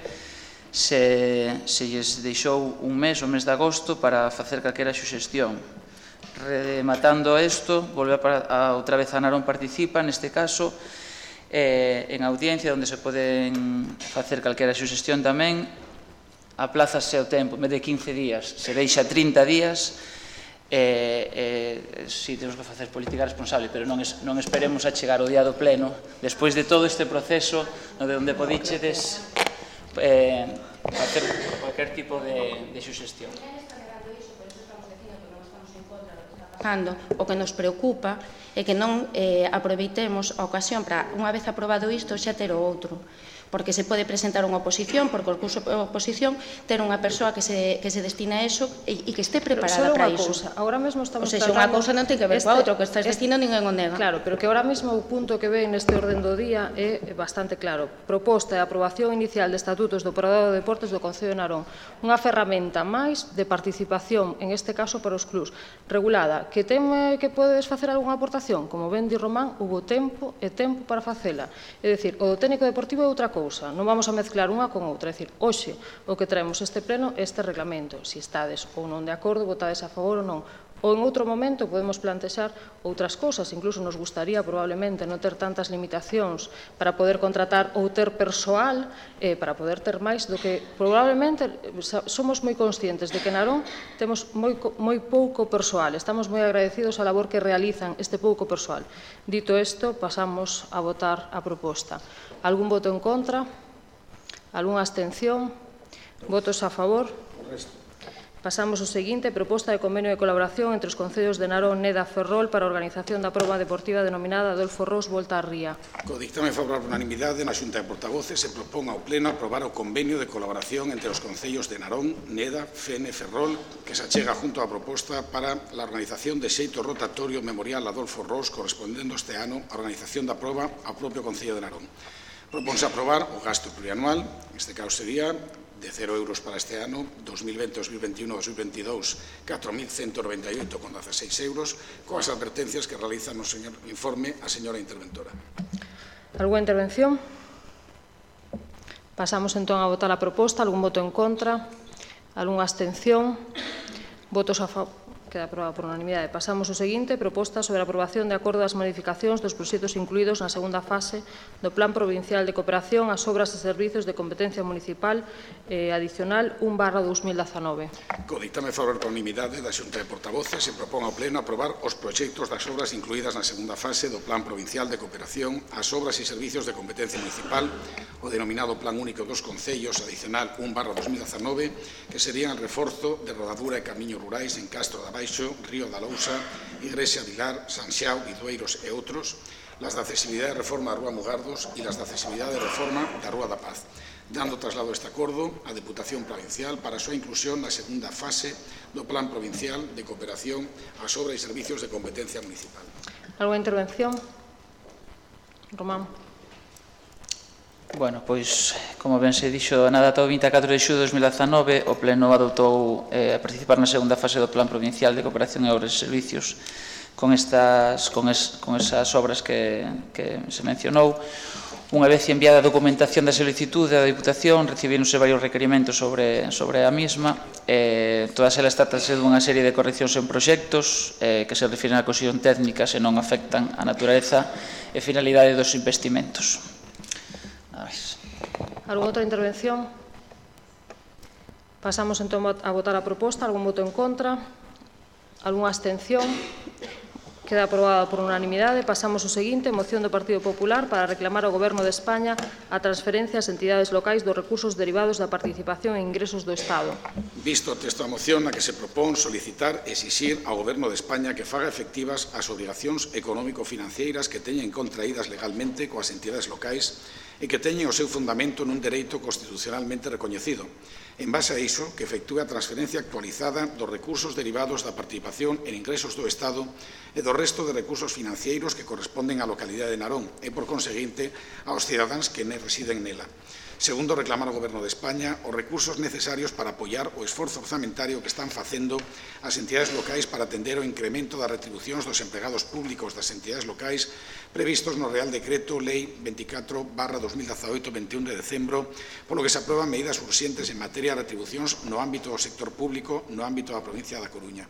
se, se lles deixou un mes, o mes de agosto, para facer calquera xuxestión. Rematando isto, volve a, a outra vez a Narón participa, neste caso, eh, en audiencia onde se poden facer calquera xuxestión tamén, aplázase o tempo, en vez de 15 días, se deixa 30 días, eh, eh, si temos que facer política responsable, pero non, es, non esperemos a chegar o día do pleno, despois de todo este proceso, no de onde podíxedes eh, facer cualquier tipo de, de suxestión. O que nos preocupa é que non eh, aproveitemos a ocasión para, unha vez aprobado isto, xa ter o outro porque se pode presentar unha oposición, porque o curso de oposición ter unha persoa que se, que se destina a eso e, e que este preparada para iso. Cousa, agora mesmo estamos o sea, tratando... unha cousa non ten que ver este, coa outra, que estás este, destino ninguén o nega. Claro, pero que agora mesmo o punto que ve neste orden do día é bastante claro. Proposta e aprobación inicial de estatutos do Operador de Deportes do Concello de Narón. Unha ferramenta máis de participación, en este caso para os clubs, regulada. Que ten eh, que podes facer algunha aportación? Como ben di Román, hubo tempo e tempo para facela. É dicir, o do técnico deportivo é outra cousa cousa. Non vamos a mezclar unha con outra. É dicir, hoxe o que traemos este pleno é este reglamento. Se si estades ou non de acordo, votades a favor ou non. Ou en outro momento podemos plantexar outras cousas, incluso nos gustaría probablemente non ter tantas limitacións para poder contratar ou ter persoal, eh, para poder ter máis do que probablemente eh, somos moi conscientes de que Narón temos moi, moi pouco persoal, estamos moi agradecidos á labor que realizan este pouco persoal. Dito isto, pasamos a votar a proposta algún voto en contra, algunha abstención, votos a favor. Pasamos ao seguinte, proposta de convenio de colaboración entre os concellos de Narón, Neda, Ferrol para a organización da proba deportiva denominada Adolfo Ros Volta a Ría. Co dictame favorable por unanimidade na Xunta de Portavoces se propón ao Pleno aprobar o convenio de colaboración entre os concellos de Narón, Neda, Fene, Ferrol que se achega junto á proposta para a organización de xeito rotatorio memorial Adolfo Ros correspondendo este ano a organización da proba ao propio Concello de Narón. Proponse aprobar o gasto plurianual, neste caso sería de 0 euros para este ano, 2020, 2021, 2022, 4.198,16 euros, coas advertencias que realiza no señor informe a señora interventora. Alguna intervención? Pasamos entón a votar a proposta. Algún voto en contra? Alguna abstención? Votos a, favor, Queda aprobado por unanimidade. Pasamos ao seguinte, proposta sobre a aprobación de acordo das modificacións dos proxectos incluídos na segunda fase do Plan Provincial de Cooperación ás obras e servizos de competencia municipal eh, adicional 1 barra 2019. Co dictame favor por unanimidade da Xunta de Portavoces se propón ao Pleno aprobar os proxectos das obras incluídas na segunda fase do Plan Provincial de Cooperación ás obras e servizos de competencia municipal o denominado Plan Único dos Concellos adicional 1 barra 2019 que serían el reforzo de rodadura e camiños rurais en Castro da Baixo, Río da Lousa, Igrexa Vilar, Sanxiao, Bidueiros e outros, las da accesibilidade de reforma da Rúa Mugardos e las da accesibilidade de reforma da Rúa da Paz, dando traslado este acordo á Deputación Provincial para a súa inclusión na segunda fase do Plan Provincial de Cooperación ás Obras e Servicios de Competencia Municipal. Alguna intervención? Román. Bueno, pois, como ben se dixo, na data do 24 de xullo de 2019, o Pleno adoptou eh, a participar na segunda fase do Plan Provincial de Cooperación e Obras e Servicios con, estas, con, es, con esas obras que, que se mencionou. Unha vez enviada a documentación da solicitude da Diputación, recibíronse varios requerimentos sobre, sobre a mesma. Eh, todas elas tratanse dunha serie de correccións en proxectos eh, que se refiren a cohesión técnica se non afectan a natureza e finalidade dos investimentos. Algún outra intervención? Pasamos entón a votar a proposta. Algún voto en contra? Algún abstención? Queda aprobada por unanimidade. Pasamos o seguinte, moción do Partido Popular para reclamar ao Goberno de España a transferencia ás entidades locais dos recursos derivados da participación en ingresos do Estado. Visto o texto da moción na que se propón solicitar e exixir ao Goberno de España que faga efectivas as obligacións económico-financeiras que teñen contraídas legalmente coas entidades locais e que teñen o seu fundamento nun dereito constitucionalmente recoñecido en base a iso que efectúe a transferencia actualizada dos recursos derivados da participación en ingresos do Estado e do resto de recursos financeiros que corresponden á localidade de Narón e, por conseguinte, aos cidadáns que ne residen nela. Segundo, reclamar ao Goberno de España os recursos necesarios para apoiar o esforzo orzamentario que están facendo as entidades locais para atender o incremento das retribucións dos empregados públicos das entidades locais previstos no Real Decreto Lei 24 barra 2018 21 de decembro, polo que se aproban medidas urxentes en materia de retribucións no ámbito do sector público no ámbito da provincia da Coruña.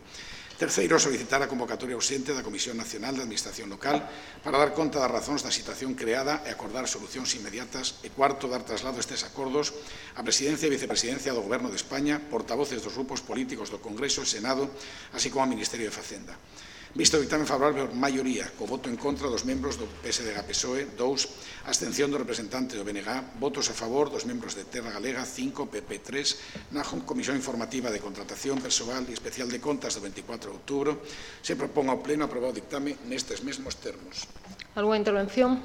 Terceiro, solicitar a convocatoria ausente da Comisión Nacional de Administración Local para dar conta das razóns da situación creada e acordar solucións inmediatas. E cuarto, dar traslado estes acordos á Presidencia e Vicepresidencia do Goberno de España, portavoces dos grupos políticos do Congreso e Senado, así como ao Ministerio de Facenda. Visto o dictame favorable por maioría, co voto en contra dos membros do PSD e PSOE, 2, abstención do representante do BNG, votos a favor dos membros de Terra Galega, 5, PP 3, na Comisión Informativa de Contratación Personal e Especial de Contas do 24 de outubro, se propón ao Pleno aprobar o dictame nestes mesmos termos. Alguna intervención?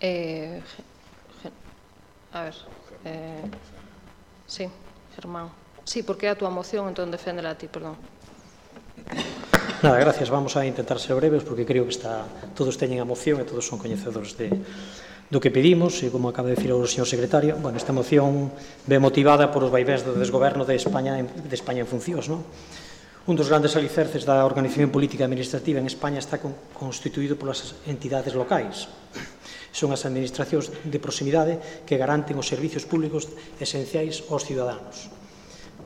Eh, a ver, eh, sí, Germán. Sí, porque é a túa moción, entón deféndela a ti, perdón. Nada, gracias. Vamos a intentar ser breves porque creo que está todos teñen a moción e todos son coñecedores de, do que pedimos e como acaba de decir o señor secretario, bueno, esta moción ve motivada por os vaivéns do desgoberno de España en, de España en funcións, non? Un dos grandes alicerces da organización política administrativa en España está con, constituído polas entidades locais. Son as administracións de proximidade que garanten os servicios públicos esenciais aos ciudadanos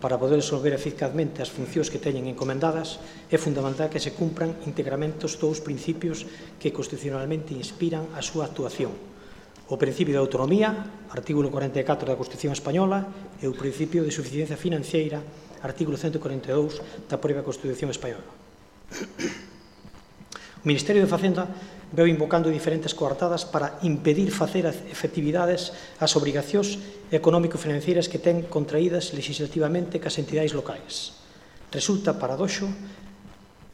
para poder resolver eficazmente as funcións que teñen encomendadas, é fundamental que se cumpran íntegramente os dous principios que constitucionalmente inspiran a súa actuación. O principio de autonomía, artículo 44 da Constitución Española, e o principio de suficiencia financiera, artículo 142 da propia Constitución Española. O Ministerio de Facenda veu invocando diferentes coartadas para impedir facer efectividades as obrigacións económico-financeiras que ten contraídas legislativamente cas entidades locais. Resulta paradoxo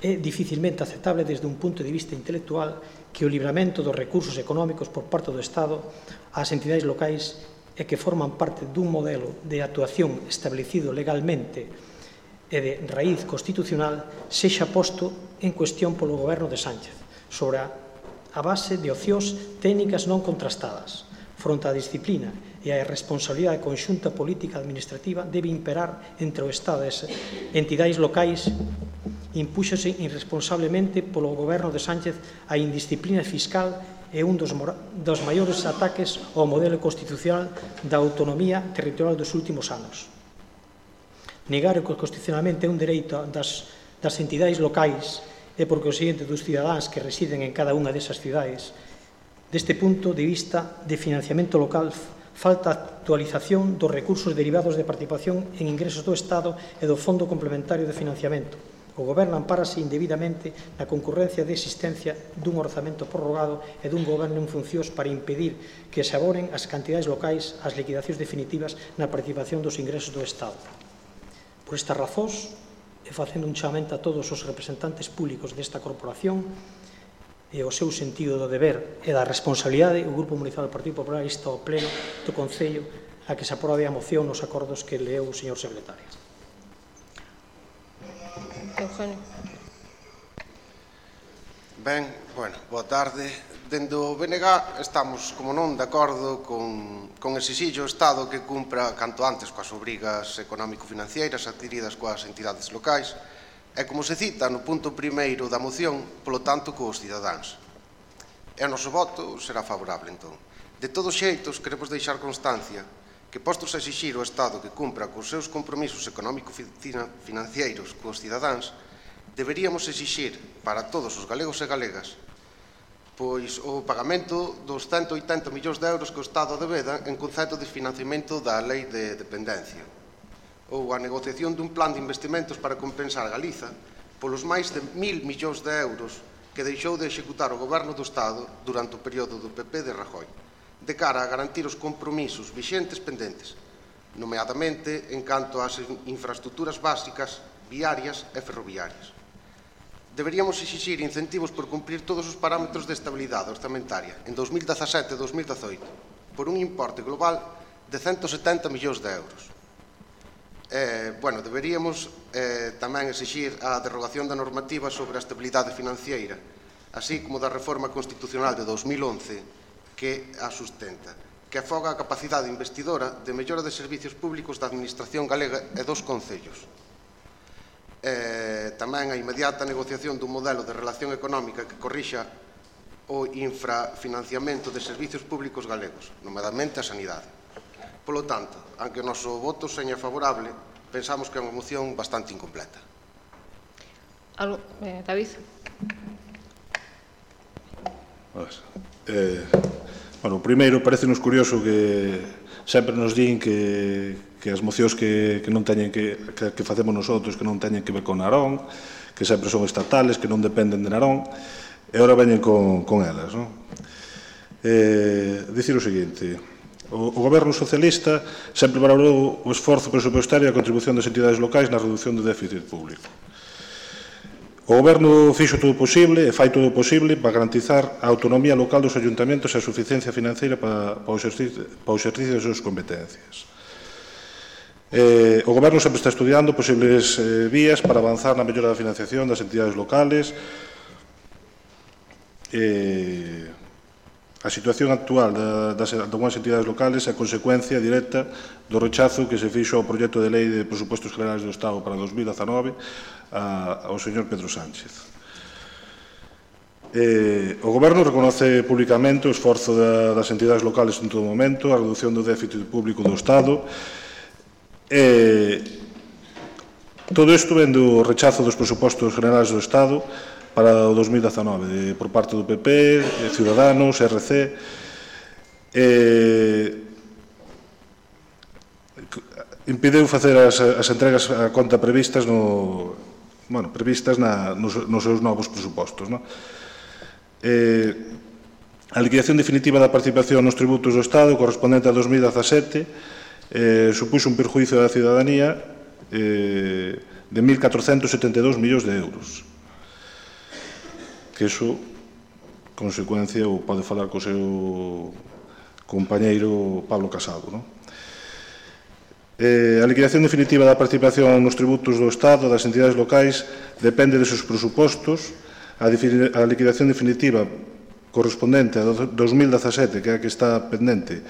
e dificilmente aceptable desde un punto de vista intelectual que o libramento dos recursos económicos por parte do Estado ás entidades locais e que forman parte dun modelo de actuación establecido legalmente e de raíz constitucional sexa posto en cuestión polo goberno de Sánchez sobre a a base de ocios técnicas non contrastadas. Fronte á disciplina e a responsabilidade conxunta política administrativa debe imperar entre o Estado e as entidades locais impúxose irresponsablemente polo goberno de Sánchez a indisciplina fiscal é un dos, dos maiores ataques ao modelo constitucional da autonomía territorial dos últimos anos. Negar o que constitucionalmente é un dereito das, das entidades locais e por seguinte dos cidadáns que residen en cada unha desas cidades. Deste punto de vista de financiamento local falta actualización dos recursos derivados de participación en ingresos do Estado e do Fondo Complementario de Financiamento. O goberno amparase indebidamente na concurrencia de existencia dun orzamento prorrogado e dun goberno en funcións para impedir que se aboren as cantidades locais ás liquidacións definitivas na participación dos ingresos do Estado. Por estas razóns, facendo un chamento a todos os representantes públicos desta corporación e o seu sentido do deber e da responsabilidade, o Grupo Municipal do Partido Popular está ao pleno do Concello a que se aprobe a moción nos acordos que leu o señor secretario. Eugenio. Ben, bueno, boa tarde Dendo o BNG estamos, como non, de acordo con, con exixillo o Estado que cumpra canto antes coas obrigas económico-financeiras adquiridas coas entidades locais e como se cita no punto primeiro da moción, polo tanto, coos cidadáns. E o noso voto será favorable, entón. De todos xeitos, queremos deixar constancia que postos a exixir o Estado que cumpra cos seus compromisos económico-financeiros coos cidadáns, deberíamos exixir para todos os galegos e galegas pois o pagamento dos 180 millóns de euros que o Estado debeda en concepto de financiamento da Lei de Dependencia ou a negociación dun plan de investimentos para compensar Galiza polos máis de mil millóns de euros que deixou de executar o Goberno do Estado durante o período do PP de Rajoy, de cara a garantir os compromisos vixentes pendentes, nomeadamente en canto ás infraestructuras básicas, viarias e ferroviarias deberíamos exixir incentivos por cumprir todos os parámetros de estabilidade orzamentaria en 2017 e 2018 por un importe global de 170 millóns de euros. Eh, bueno, deberíamos eh, tamén exixir a derrogación da normativa sobre a estabilidade financiera, así como da reforma constitucional de 2011 que a sustenta, que afoga a capacidade investidora de mellora de servicios públicos da Administración galega e dos Concellos eh, tamén a inmediata negociación dun modelo de relación económica que corrixa o infrafinanciamento de servicios públicos galegos, nomeadamente a sanidade. Polo tanto, aunque o noso voto seña favorable, pensamos que é unha moción bastante incompleta. Algo, eh, David? Eh, bueno, primeiro, parecenos curioso que sempre nos din que, que as mocións que, que non teñen que, que, que facemos nosotros que non teñen que ver con Narón, que sempre son estatales, que non dependen de Narón, e ora veñen con, con elas. Non? Eh, dicir o seguinte, o, o goberno socialista sempre valorou o esforzo presupuestario e a contribución das entidades locais na reducción do déficit público. O goberno fixo todo posible e fai todo posible para garantizar a autonomía local dos ayuntamentos e a suficiencia financeira para, para, o, exercicio, para o exercicio das súas competencias. Eh, o Goberno sempre está estudiando posibles eh, vías para avanzar na mellora da financiación das entidades locales. Eh, a situación actual da, das, de algumas entidades locales é a consecuencia directa do rechazo que se fixo ao proxecto de lei de presupostos generales do Estado para 2019 a, ao señor Pedro Sánchez. Eh, o Goberno reconoce públicamente o esforzo da, das entidades locales en todo momento, a reducción do déficit público do Estado, Eh, todo isto vendo o rechazo dos presupostos generales do Estado para o 2019 de, por parte do PP, de Ciudadanos, RC. Eh, impideu facer as, as entregas a conta previstas no bueno, previstas na, nos, nos seus novos presupostos. Non? Eh, a liquidación definitiva da participación nos tributos do Estado correspondente a 2017 eh, supuxo un perjuicio da ciudadanía eh, de 1.472 millóns de euros. Que iso, consecuencia, ou pode falar co seu compañeiro Pablo Casado, non? Eh, a liquidación definitiva da participación nos tributos do Estado das entidades locais depende de seus presupostos. A, a liquidación definitiva correspondente a 2017, que é a que está pendente,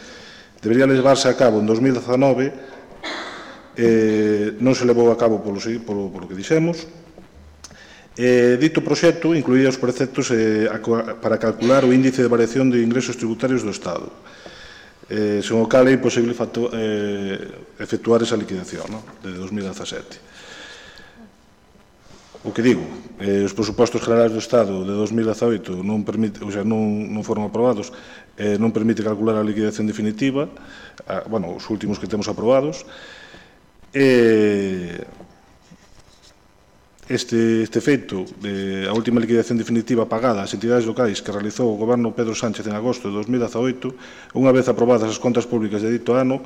debería levarse a cabo en 2019, eh, non se levou a cabo polo, polo, polo que dixemos. Eh, dito proxecto incluía os preceptos eh, a, para calcular o índice de variación de ingresos tributarios do Estado. Eh, sen o cal é imposible facto, eh, efectuar esa liquidación no? de 2017. O que digo, eh, os presupostos generais do Estado de 2018 non, permite, ou sea, non, non foron aprobados, eh, non permite calcular a liquidación definitiva, a, bueno, os últimos que temos aprobados, eh, este, este feito de a última liquidación definitiva pagada ás entidades locais que realizou o goberno Pedro Sánchez en agosto de 2018, unha vez aprobadas as contas públicas de dito ano,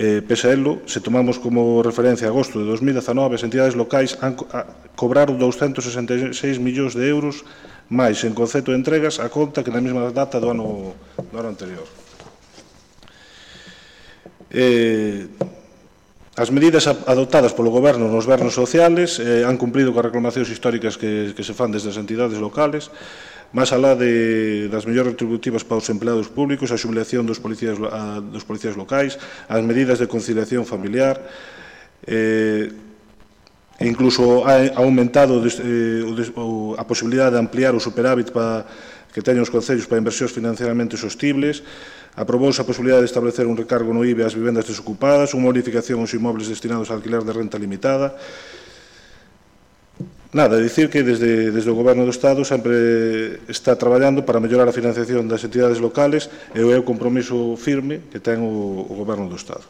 Eh, pese a elo, se tomamos como referencia agosto de 2019, as entidades locais han cobrado cobraron 266 millóns de euros máis en concepto de entregas a conta que na mesma data do ano, do ano anterior. Eh, as medidas adoptadas polo Goberno nos vernos sociales eh, han cumplido coas reclamacións históricas que, que se fan desde as entidades locales, Más alá de, das mellores retributivas para os empleados públicos, a xubilación dos policías, a, dos policías locais, as medidas de conciliación familiar, eh, e incluso ha aumentado eh, o, a posibilidade de ampliar o superávit para que teñen os concellos para inversións financieramente sostibles, aprobouse a posibilidade de establecer un recargo no IBE ás vivendas desocupadas, unha modificación aos inmobles destinados a alquiler de renta limitada, Nada, dicir que desde, desde o Goberno do Estado sempre está traballando para mellorar a financiación das entidades locales e é o compromiso firme que ten o, o Goberno do Estado.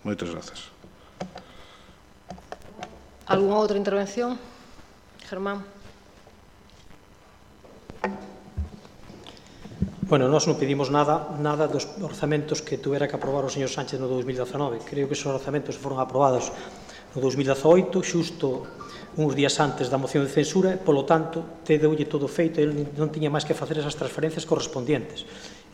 Moitas grazas. Alguna outra intervención? Germán. Bueno, nós non pedimos nada, nada dos orzamentos que tuvera que aprobar o señor Sánchez no 2019. Creo que esos orzamentos foron aprobados no 2018, xusto uns días antes da moción de censura, e, polo tanto, tedeulle todo feito, e non tiña máis que facer esas transferencias correspondientes.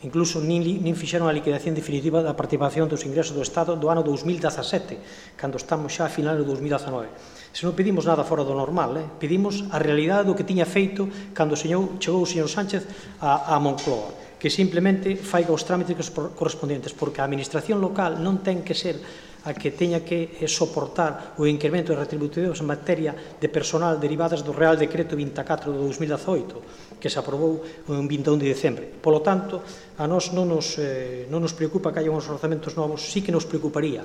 Incluso nin, nin fixeron a liquidación definitiva da participación dos ingresos do Estado do ano 2017, cando estamos xa a final do 2019. Se non pedimos nada fora do normal, eh? pedimos a realidade do que tiña feito cando señor, chegou o señor Sánchez a, a Moncloa que simplemente faiga os trámites correspondentes, porque a administración local non ten que ser a que teña que eh, soportar o incremento de retributivos en materia de personal derivadas do Real Decreto 24 de 2018 que se aprobou en 21 de decembre. Polo tanto, a nós non nos, eh, non nos preocupa que haya uns orzamentos novos, sí que nos preocuparía,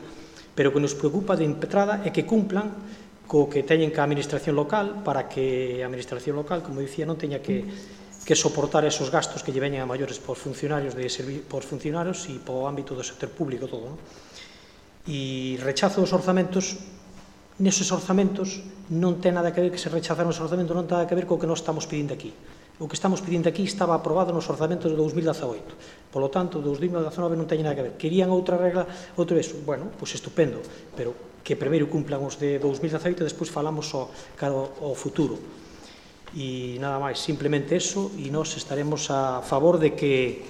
pero o que nos preocupa de entrada é que cumplan co que teñen que a administración local para que a administración local, como dicía, non teña que que soportar esos gastos que lle veñen a maiores por funcionarios de por funcionarios e po ámbito do sector público todo, non? e rechazo dos orzamentos. Neses orzamentos non ten nada que ver que se rechazaron os orzamentos non ten nada que ver co que nós estamos pedindo aquí. O que estamos pedindo aquí estaba aprobado nos orzamentos de 2018 polo tanto, 2019 non teñe nada que ver. Querían outra regla, outro eso. Bueno, pois estupendo, pero que primeiro cumplan os de 2018 e despois falamos o, cara, ao futuro. E nada máis, simplemente eso e nós estaremos a favor de que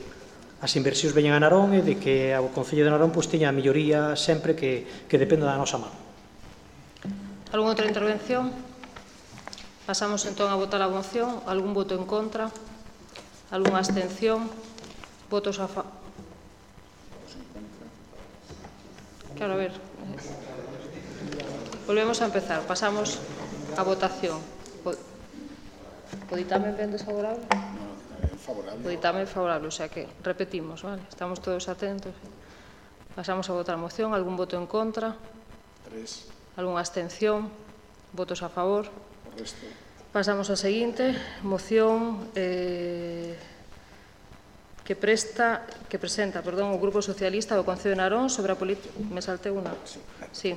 as inversións veñen a Narón e de que o Concello de Narón pois, teña a melloría sempre que, que dependa da nosa mano. Algún outra intervención? Pasamos entón a votar a moción. Algún voto en contra? Algún abstención? Votos a fa... Claro, a ver. Volvemos a empezar. Pasamos a votación. O, ditame ben desfavorable? Non favorable. Pois Ditame favorable, o sea que repetimos, vale? Estamos todos atentos. Pasamos a votar a moción. Algún voto en contra? Tres. Algún abstención? Votos a favor? O resto. Pasamos a seguinte. Moción eh, que presta que presenta, perdón, o Grupo Socialista do Concello de Narón sobre a política... Me salte unha. Sí. sí.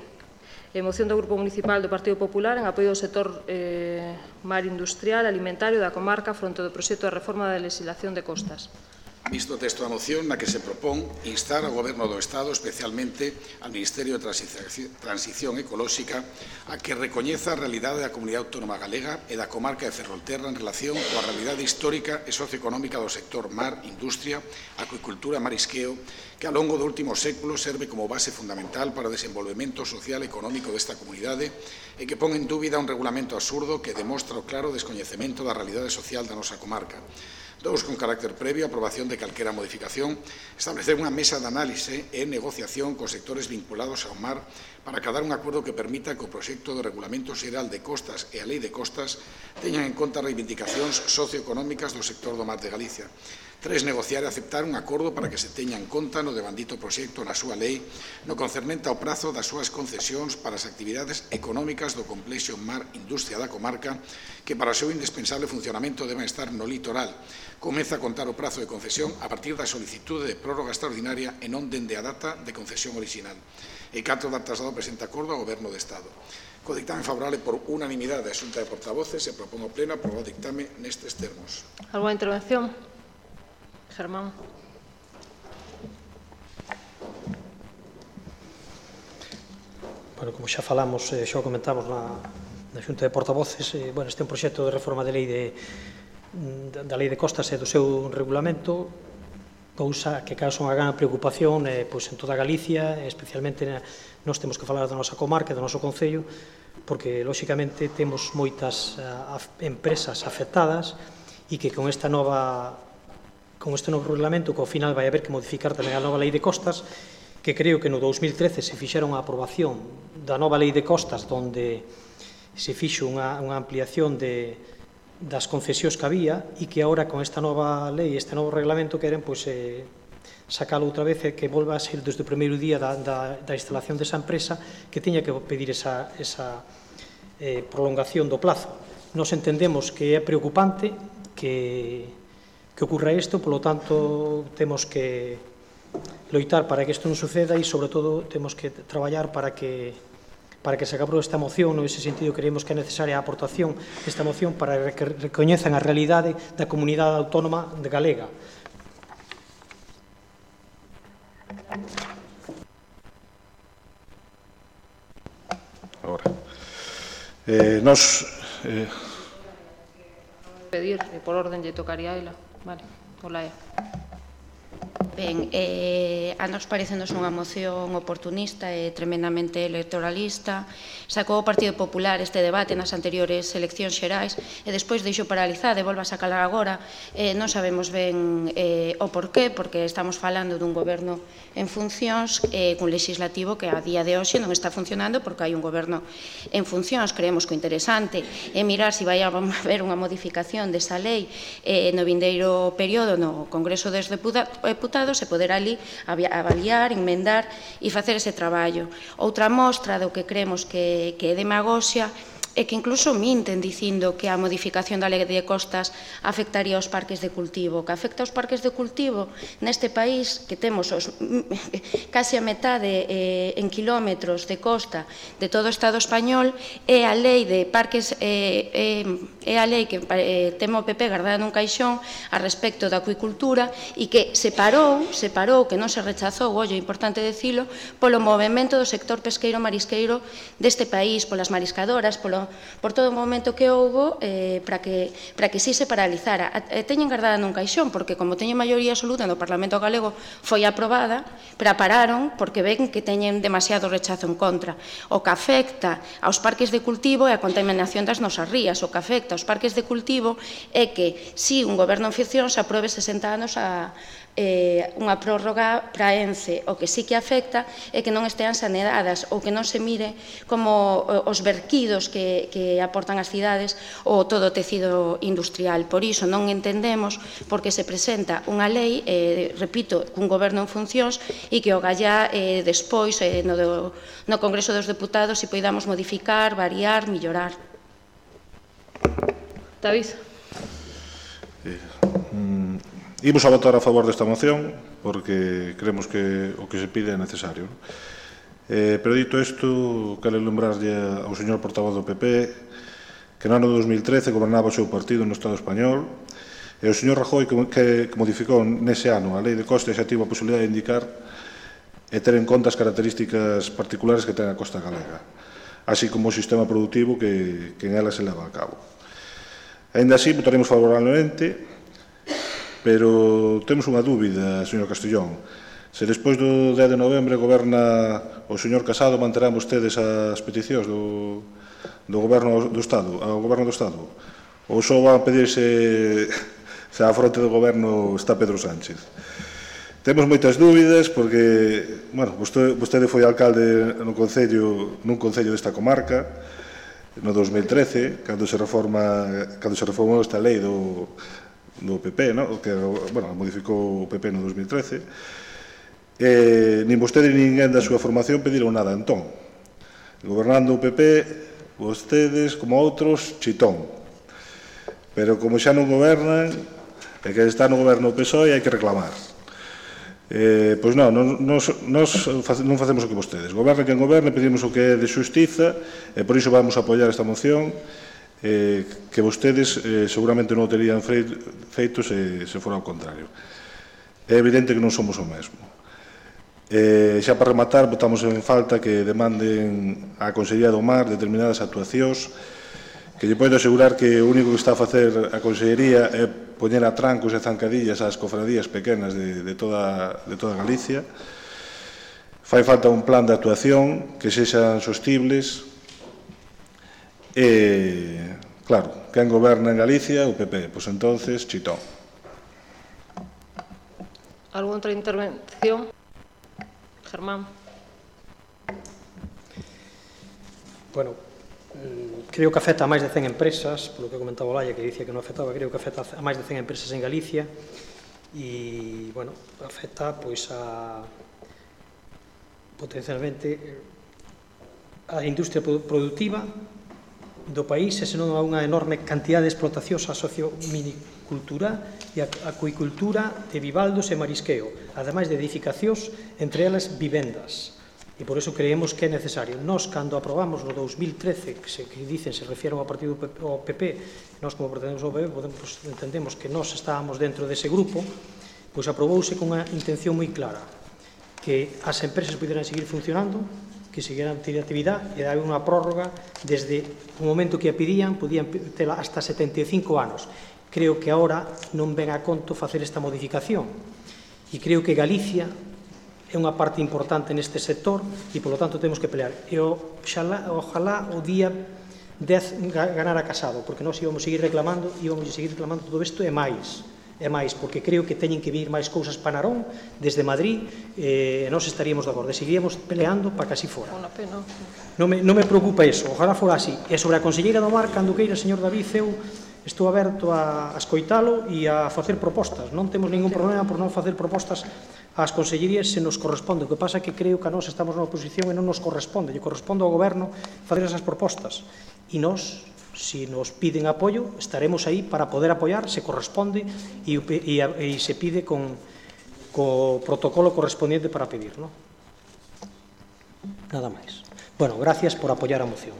Eh, moción do Grupo Municipal do Partido Popular en apoio ao sector eh, mar industrial alimentario da comarca fronte do proxecto de reforma da legislación de costas. Visto o texto da moción na que se propón instar ao Goberno do Estado, especialmente ao Ministerio de Transición Ecolóxica, a que recoñeza a realidade da Comunidade Autónoma Galega e da comarca de Ferrolterra en relación coa realidade histórica e socioeconómica do sector mar, industria, acuicultura, marisqueo, que ao longo do último século serve como base fundamental para o desenvolvemento social e económico desta comunidade e que pon en dúbida un regulamento absurdo que demostra o claro descoñecemento da realidade social da nosa comarca. Dous, con carácter previo a aprobación de calquera modificación, establecer unha mesa de análise e negociación con sectores vinculados ao mar para cadar un acordo que permita que o proxecto do Regulamento Xeral de Costas e a Lei de Costas teñan en conta reivindicacións socioeconómicas do sector do mar de Galicia. Tres, negociar e aceptar un acordo para que se teña en conta no devandito proxecto na súa lei no concernente ao prazo das súas concesións para as actividades económicas do complexo mar industria da comarca que para o seu indispensable funcionamento deben estar no litoral comeza a contar o prazo de concesión a partir da solicitude de prórroga extraordinaria e non dende a data de concesión original e catro dar trasado presente acordo ao Goberno de Estado. Co dictame favorable por unanimidade da Xunta de Portavoces se propón ao Pleno aprobar o dictame nestes termos. Alguna intervención? Germán. Bueno, como xa falamos, eh, xa comentamos na, na Xunta de Portavoces, eh, bueno, este é un proxecto de reforma de lei de Mm, da Lei de Costas e do seu regulamento, cousa que causa unha gran preocupación eh, pois en toda Galicia, especialmente na, nós temos que falar da nosa comarca, do noso concello, porque lóxicamente temos moitas eh, a, empresas afectadas e que con esta nova con este novo regulamento que ao final vai haber que modificar tamén a nova lei de costas que creo que no 2013 se fixeron a aprobación da nova lei de costas donde se fixo unha, unha ampliación de, das concesións que había e que agora con esta nova lei, este novo reglamento queren pois, eh, sacalo outra vez e que volva a ser desde o primeiro día da, da, da instalación desa empresa que teña que pedir esa, esa eh, prolongación do plazo. Nos entendemos que é preocupante que, que ocurra isto, polo tanto temos que loitar para que isto non suceda e sobre todo temos que traballar para que para que se aprove esta moción, no ese sentido creemos que é necesaria a aportación desta moción para que recoñezan a realidade da comunidade autónoma de Galega. Ahora. Eh, nos... Eh... Pedir, eh, por orden lle tocaría a ela. Vale, hola, é. Ben, eh, a nos parecenos unha moción oportunista e tremendamente electoralista. Sacou o Partido Popular este debate nas anteriores eleccións xerais e despois deixou paralizada e volva a sacalar agora. Eh, non sabemos ben eh, o porqué, porque estamos falando dun goberno en funcións eh, cun legislativo que a día de hoxe non está funcionando porque hai un goberno en funcións. Creemos que o interesante é mirar se si vai a haber unha modificación desa lei eh, no vindeiro período no Congreso dos Deputados resultados e poder ali avaliar, enmendar e facer ese traballo. Outra mostra do que cremos que, que é demagoxia e que incluso minten dicindo que a modificación da lei de costas afectaría aos parques de cultivo. Que afecta aos parques de cultivo neste país que temos os, casi a metade eh, en kilómetros de costa de todo o Estado español é a lei de parques eh, eh, é a lei que eh, temo o PP guardada nun caixón a respecto da acuicultura e que separou, separou que non se rechazou, ollo, é importante decilo, polo movimento do sector pesqueiro marisqueiro deste país, polas mariscadoras, polo por todo o momento que houbo eh, para que, para que si se paralizara. E eh, teñen guardada nun caixón, porque como teñen maioría absoluta no Parlamento Galego foi aprobada, pero pararon porque ven que teñen demasiado rechazo en contra. O que afecta aos parques de cultivo é a contaminación das nosas rías, o que afecta aos parques de cultivo é que si un goberno en ficción se aprobe 60 anos a, eh, unha prórroga praense. O que sí que afecta é que non estean saneadas ou que non se mire como eh, os verquidos que, que aportan as cidades ou todo o tecido industrial. Por iso non entendemos porque se presenta unha lei, eh, repito, cun goberno en funcións e que o gallá eh, despois eh, no, do, no Congreso dos Deputados se poidamos modificar, variar, millorar. David. Eh, mm Imos a votar a favor desta moción porque creemos que o que se pide é necesario. Eh, pero dito isto, quero lembrarlle ao señor portavoz do PP que no ano 2013 gobernaba o seu partido no Estado español e o señor Rajoy que, que, que modificou nese ano a lei de costa xa tivo a posibilidad de indicar e ter en conta as características particulares que ten a costa galega, así como o sistema productivo que, que en ela se leva a cabo. Ainda así, votaremos favorablemente Pero temos unha dúbida, señor Castellón. Se despois do 10 de novembro goberna o señor Casado, manterán vostedes as peticións do, do goberno do Estado, ao goberno do Estado? Ou só van pedirse se a fronte do goberno está Pedro Sánchez? Temos moitas dúbidas porque, bueno, vostede, vostede foi alcalde no concello, nun concello desta comarca no 2013, cando se reforma cando se reformou esta lei do do PP, no? que bueno, modificou o PP no 2013, eh, nin vostede nin ninguén da súa formación pediron nada entón. Gobernando o PP, vostedes, como outros, chitón. Pero como xa non gobernan, e que está no goberno o PSOE, hai que reclamar. Eh, pois non, nos, nos non facemos o que vostedes. Goberne quen goberne, pedimos o que é de xustiza, e por iso vamos a apoiar esta moción, eh, que vostedes eh, seguramente non o terían feito se, se fora o contrario. É evidente que non somos o mesmo. Eh, xa para rematar, votamos en falta que demanden á Consellería do Mar determinadas actuacións que lle podo asegurar que o único que está a facer a Consellería é poñer a trancos e zancadillas ás cofradías pequenas de, de, toda, de toda Galicia. Fai falta un plan de actuación que sexan sostibles, E, claro, quen goberna en Galicia? O PP. Pois entonces, Chitón. Algún outra intervención? Germán. Bueno, creo que afecta a máis de 100 empresas, polo que comentaba Laia, que dicía que non afectaba, creo que afecta a máis de 100 empresas en Galicia e, bueno, afecta pois a potencialmente a industria productiva do país, e senón a unha enorme cantidad de explotacións sociominicultura e acuicultura de bivaldos e marisqueo, ademais de edificacións, entre elas vivendas. E por eso creemos que é necesario. Nos, cando aprobamos no 2013, que se que dicen, se refieren ao partido ao PP, nós como pretendemos ao PP, podemos, entendemos que nós estábamos dentro dese grupo, pois aprobouse con unha intención moi clara, que as empresas pudieran seguir funcionando, que seguirán ter actividade e hai unha prórroga desde o momento que a pedían, podían tela hasta 75 anos. Creo que ahora non ven a conto facer esta modificación. E creo que Galicia é unha parte importante neste sector e, polo tanto, temos que pelear. E oxalá, ojalá o día 10 ganara casado, porque nós íbamos seguir reclamando, íbamos seguir reclamando todo isto e máis e máis, porque creo que teñen que vir máis cousas para Narón desde Madrid eh, e eh, nós estaríamos de acordo, seguiríamos peleando para que así fora. Unha pena. Non me, non me preocupa eso, ojalá fora así. E sobre a conselleira do mar, cando queira, señor David, eu estou aberto a, a escoitalo e a facer propostas. Non temos ningún problema por non facer propostas ás consellerías se nos corresponde. O que pasa é que creo que a nós estamos na oposición e non nos corresponde. Lle corresponde ao goberno facer esas propostas. E nós si nos piden apoio, estaremos aí para poder apoiar, se corresponde e, e, e se pide con, co protocolo correspondiente para pedir, ¿no? Nada máis. Bueno, gracias por apoiar a moción.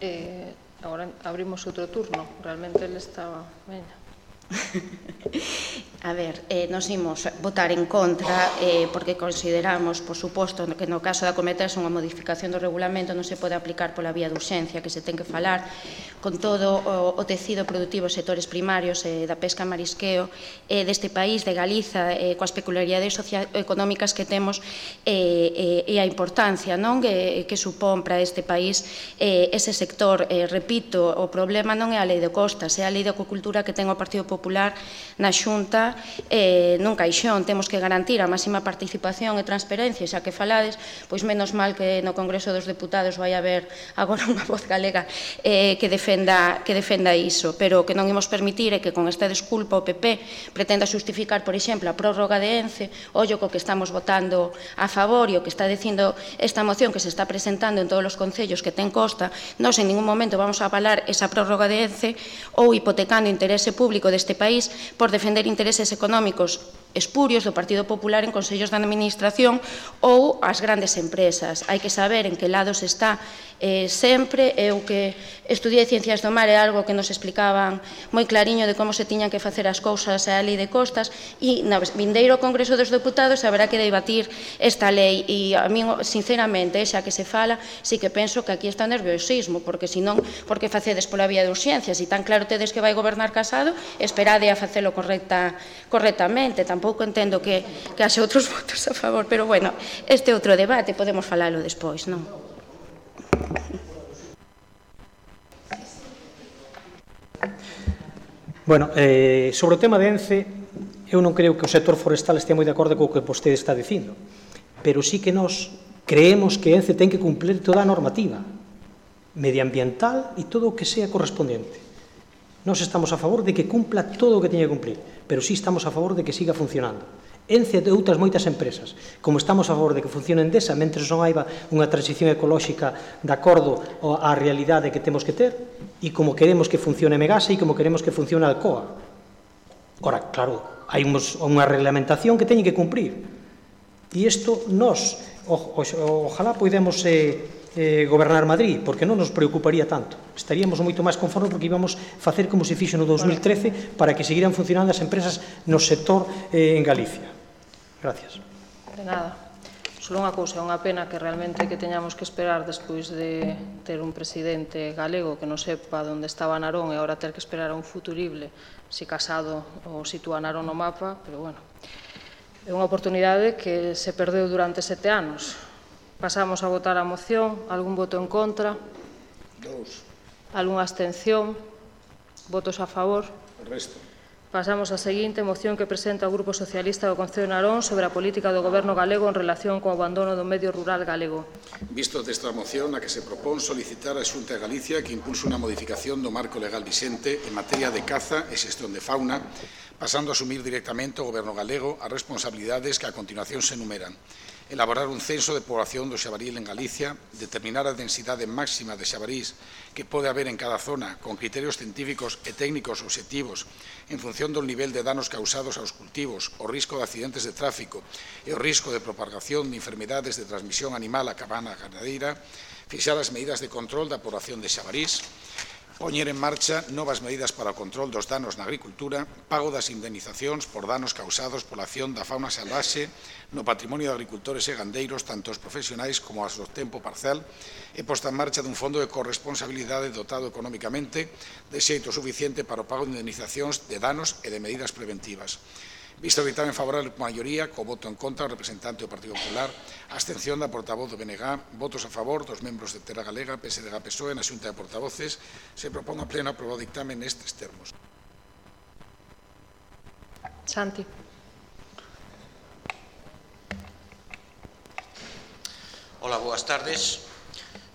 Eh, agora abrimos outro turno. Realmente ele estaba... veña. A ver, eh, nos imos votar en contra eh, porque consideramos, por suposto, que no caso de acometerse unha modificación do regulamento non se pode aplicar pola vía de urxencia que se ten que falar con todo o, o tecido productivo sectores primarios eh, da pesca marisqueo eh, deste país, de Galiza, eh, coas peculiaridades socioeconómicas que temos eh, eh, e a importancia non que, que supón para este país eh, ese sector. Eh, repito, o problema non é a lei de costas, é a lei de acuacultura que ten o Partido Popular Popular na Xunta eh, nun caixón. Temos que garantir a máxima participación e transparencia, xa que falades, pois menos mal que no Congreso dos Deputados vai haber agora unha voz galega eh, que, defenda, que defenda iso, pero o que non imos permitir é que con esta desculpa o PP pretenda justificar, por exemplo, a prórroga de ENCE, ollo co que estamos votando a favor e o que está dicindo esta moción que se está presentando en todos os concellos que ten costa, nós en ningún momento vamos a avalar esa prórroga de ENCE ou hipotecando interese público deste deste país por defender intereses económicos espurios do Partido Popular en consellos da administración ou as grandes empresas. Hai que saber en que lado se está eh, sempre. Eu que estudiei Ciencias do Mar é algo que nos explicaban moi clariño de como se tiñan que facer as cousas a lei de costas e na vindeiro Congreso dos Deputados haberá que debatir esta lei e a mí, sinceramente, eh, xa que se fala, sí que penso que aquí está nerviosismo, porque senón, porque facedes pola vía de urxencias e tan claro tedes que vai gobernar casado, esperade a facelo correcta, correctamente. Tampouco tampouco entendo que, que haxe outros votos a favor, pero bueno, este outro debate podemos falalo despois, non? Bueno, eh, sobre o tema de ENCE, eu non creo que o sector forestal estea moi de acordo co que vostede está dicindo, pero sí que nós creemos que ENCE ten que cumplir toda a normativa medioambiental e todo o que sea correspondente. Nós estamos a favor de que cumpla todo o que teña que cumplir, pero sí estamos a favor de que siga funcionando. Ence de outras moitas empresas, como estamos a favor de que funcione Endesa, mentre non haiba unha transición ecolóxica de acordo á realidade que temos que ter, e como queremos que funcione Megasa e como queremos que funcione Alcoa. Ora, claro, hai uns, unha reglamentación que teñen que cumprir. E isto nós, o, o, ojalá poidemos eh, eh, gobernar Madrid, porque non nos preocuparía tanto. Estaríamos moito máis conformes porque íbamos facer como se fixo no 2013 para que seguiran funcionando as empresas no sector eh, en Galicia. Gracias. De nada. Solo unha cousa, é unha pena que realmente que teñamos que esperar despois de ter un presidente galego que non sepa onde estaba Narón e agora ter que esperar a un futurible se si casado ou sitúa Narón no mapa, pero bueno. É unha oportunidade que se perdeu durante sete anos Pasamos a votar a moción. Algún voto en contra? Dous. Algún abstención? Votos a favor? O resto. Pasamos á seguinte moción que presenta o Grupo Socialista do Concello de Narón sobre a política do Goberno galego en relación co abandono do medio rural galego. Visto desta moción a que se propón solicitar a Xunta de Galicia que impulse unha modificación do marco legal vixente en materia de caza e xestión de fauna, pasando a asumir directamente o Goberno galego as responsabilidades que a continuación se enumeran elaborar un censo de población do xabaril en Galicia, determinar a densidade máxima de xabarís que pode haber en cada zona con criterios científicos e técnicos objetivos en función do nivel de danos causados aos cultivos, o risco de accidentes de tráfico e o risco de propagación de enfermidades de transmisión animal a cabana ganadeira, fixar as medidas de control da población de xabarís, poñer en marcha novas medidas para o control dos danos na agricultura, pago das indemnizacións por danos causados pola acción da fauna salvaxe no patrimonio de agricultores e gandeiros, tanto os profesionais como as do tempo parcial, e posta en marcha dun fondo de corresponsabilidade dotado económicamente de xeito suficiente para o pago de indemnizacións de danos e de medidas preventivas. Visto o dictamen favorable por maioría, co voto en contra do representante do Partido Popular, a abstención da portavoz do BNG, votos a favor dos membros de Terra Galega, PSDG, PSOE, na xunta de portavoces, se propón a pleno aprobar o dictamen nestes termos. Santi. Ola, boas tardes.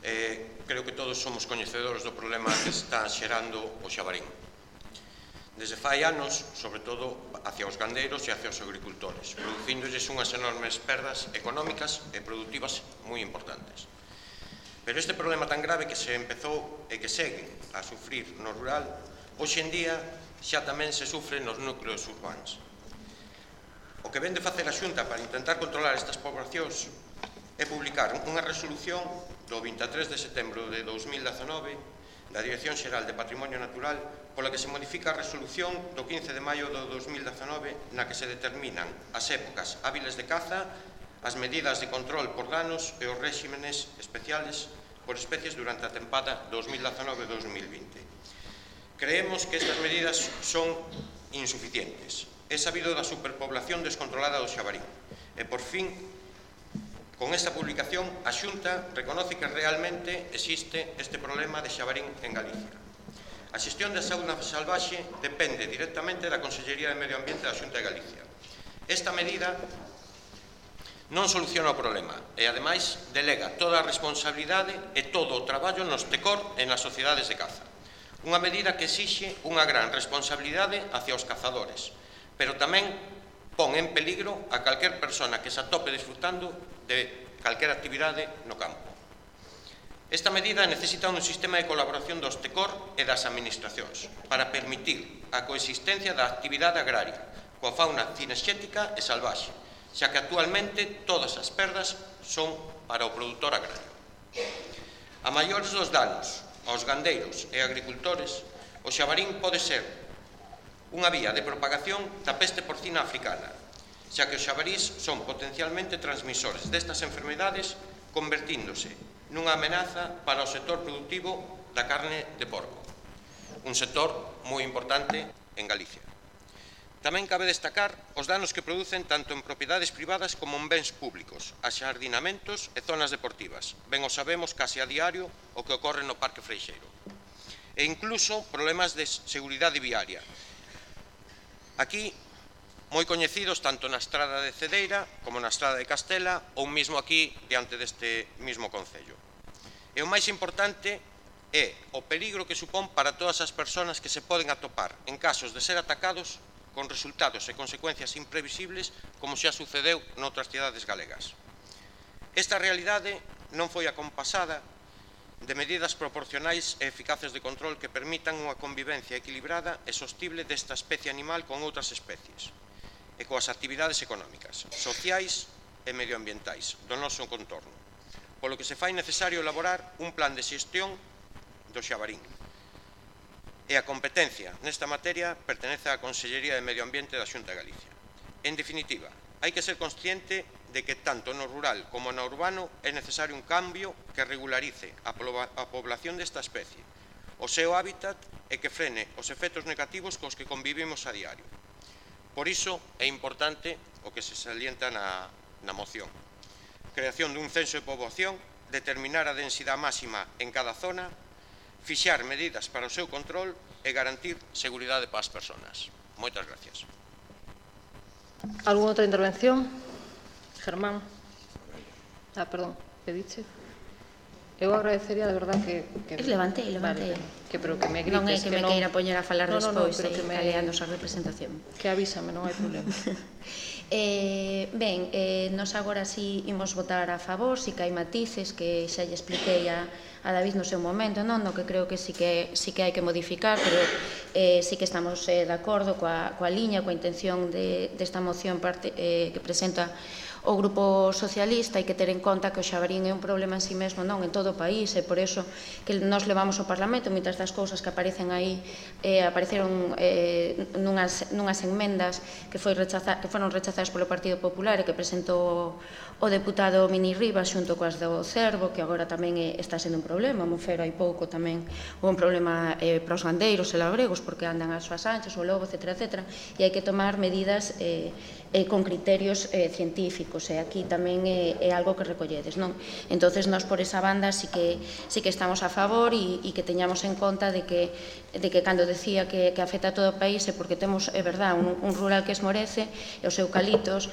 Eh, creo que todos somos coñecedores do problema que está xerando o xabarín desde fai anos, sobre todo hacia os gandeiros e hacia os agricultores, producíndoles unhas enormes perdas económicas e productivas moi importantes. Pero este problema tan grave que se empezou e que segue a sufrir no rural, hoxe en día xa tamén se sufre nos núcleos urbanos. O que vende facer a Xunta para intentar controlar estas poblacións é publicar unha resolución do 23 de setembro de 2019 da Dirección Xeral de Patrimonio Natural pola que se modifica a resolución do 15 de maio do 2019 na que se determinan as épocas hábiles de caza, as medidas de control por danos e os réximenes especiales por especies durante a tempada 2019-2020. Creemos que estas medidas son insuficientes. É sabido da superpoblación descontrolada do xabarín e, por fin, Con esta publicación, a Xunta reconoce que realmente existe este problema de xabarín en Galicia. A xestión da saúde salvaxe depende directamente da Consellería de Medio Ambiente da Xunta de Galicia. Esta medida non soluciona o problema e, ademais, delega toda a responsabilidade e todo o traballo nos TECOR e nas sociedades de caza. Unha medida que exixe unha gran responsabilidade hacia os cazadores, pero tamén pon en peligro a calquer persona que se atope disfrutando de calquer actividade no campo. Esta medida necesita un sistema de colaboración dos TECOR e das administracións para permitir a coexistencia da actividade agraria coa fauna cinexética e salvaxe, xa que actualmente todas as perdas son para o produtor agrario. A maiores dos danos aos gandeiros e agricultores, o xabarín pode ser unha vía de propagación da peste porcina africana, xa que os xabarís son potencialmente transmisores destas enfermedades convertíndose nunha amenaza para o sector productivo da carne de porco, un sector moi importante en Galicia. Tamén cabe destacar os danos que producen tanto en propiedades privadas como en bens públicos, axardinamentos e zonas deportivas. Ben o sabemos case a diario o que ocorre no Parque Freixeiro. E incluso problemas de seguridade viaria, Aquí moi coñecidos tanto na estrada de Cedeira como na estrada de Castela ou mesmo aquí diante deste mismo concello. E o máis importante é o peligro que supón para todas as persoas que se poden atopar en casos de ser atacados con resultados e consecuencias imprevisibles como xa sucedeu noutras cidades galegas. Esta realidade non foi acompasada de medidas proporcionais e eficaces de control que permitan unha convivencia equilibrada e sostible desta especie animal con outras especies e coas actividades económicas, sociais e medioambientais do noso contorno, polo que se fai necesario elaborar un plan de xestión do xabarín. E a competencia nesta materia pertenece á Consellería de Medio Ambiente da Xunta de Galicia. En definitiva, hai que ser consciente de que tanto no rural como no urbano é necesario un cambio que regularice a, población desta especie, o seu hábitat e que frene os efectos negativos cos que convivimos a diario. Por iso é importante o que se salienta na, na moción. Creación dun censo de poboación, determinar a densidade máxima en cada zona, fixar medidas para o seu control e garantir seguridade para as persoas. Moitas gracias. ¿Alguna outra intervención? Germán. Ah, perdón, pediche? Eu agradecería de verdad que... que levante, levante. Vale, que, pero que me grites. Non é que, que me non... queira poñer a falar no, despois, no, no, eh, que me... a nosa representación. Que avísame, non hai problema. eh, ben, eh, nos agora si imos votar a favor, si que hai matices que xa lle expliquei a, a David no seu momento, non? No que creo que si que, si que hai que modificar, pero eh, si que estamos eh, de acordo coa, coa liña, coa intención de, desta moción parte, eh, que presenta o Grupo Socialista hai que ter en conta que o Xabarín é un problema en si sí mesmo non en todo o país e por eso que nos levamos ao Parlamento moitas das cousas que aparecen aí eh, apareceron eh, nunhas, nunhas enmendas que, foi rechaza, que foron rechazadas polo Partido Popular e que presentou o deputado Mini Rivas xunto coas do Cervo que agora tamén é, está sendo un problema. Monfero hai pouco tamén un problema eh, para os gandeiros e labregos porque andan as súas anchas, o lobo, etc, etc e hai que tomar medidas eh, eh, con criterios eh, científicos e eh, aquí tamén é, é algo que recolledes non? Entonces nós por esa banda sí que sí que estamos a favor e, e que teñamos en conta de que de que cando decía que, que afecta a todo o país é porque temos é verdad un, un rural que esmorece e os eucalitos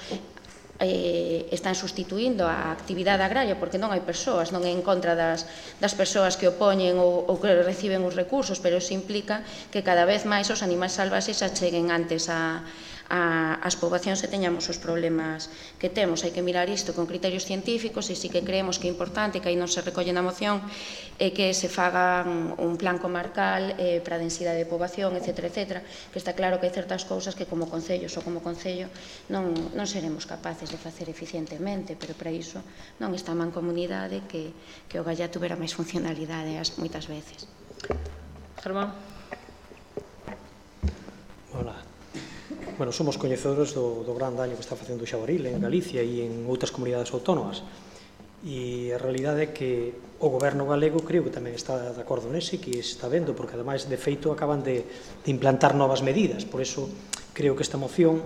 eh, están sustituindo a actividade agraria porque non hai persoas, non é en contra das, das persoas que o poñen ou, ou que reciben os recursos, pero iso implica que cada vez máis os animais salvaxes acheguen antes a, a, as poboacións e teñamos os problemas que temos. Hai que mirar isto con criterios científicos e si que creemos que é importante que aí non se recolle na moción é que se faga un plan comarcal eh, para a densidade de poboación, etc, etc, que está claro que hai certas cousas que como concellos ou como concello non, non seremos capaces de facer eficientemente, pero para iso non está a mancomunidade que, que o Gallá tuvera máis funcionalidade as moitas veces. Germán. Hola bueno, somos coñecedores do, do gran daño que está facendo o xabaril en Galicia e en outras comunidades autónomas. E a realidade é que o goberno galego creo que tamén está de acordo nese que está vendo, porque ademais de feito acaban de, de implantar novas medidas. Por eso creo que esta moción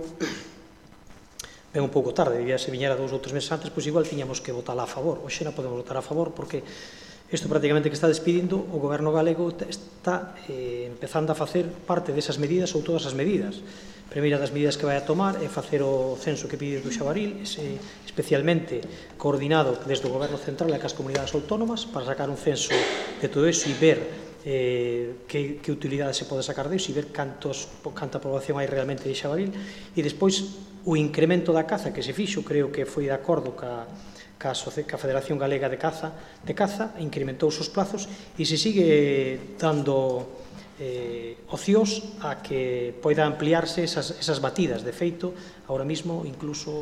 ven un pouco tarde, debía se viñera dous ou tres meses antes, pois igual tiñamos que votar a favor. Hoxe non podemos votar a favor porque isto prácticamente que está despedindo o goberno galego está eh, empezando a facer parte desas medidas ou todas as medidas primeira das medidas que vai a tomar é facer o censo que pide do Xabaril, ese, especialmente coordinado desde o Goberno Central e as comunidades autónomas, para sacar un censo de todo eso e ver eh, que, que utilidade se pode sacar deus e ver cantos, canta aprobación hai realmente de Xabaril. E despois o incremento da caza que se fixo creo que foi de acordo ca, ca, ca Federación Galega de Caza de Caza incrementou os plazos e se sigue dando eh, ocios a que poida ampliarse esas, esas batidas. De feito, ahora mismo, incluso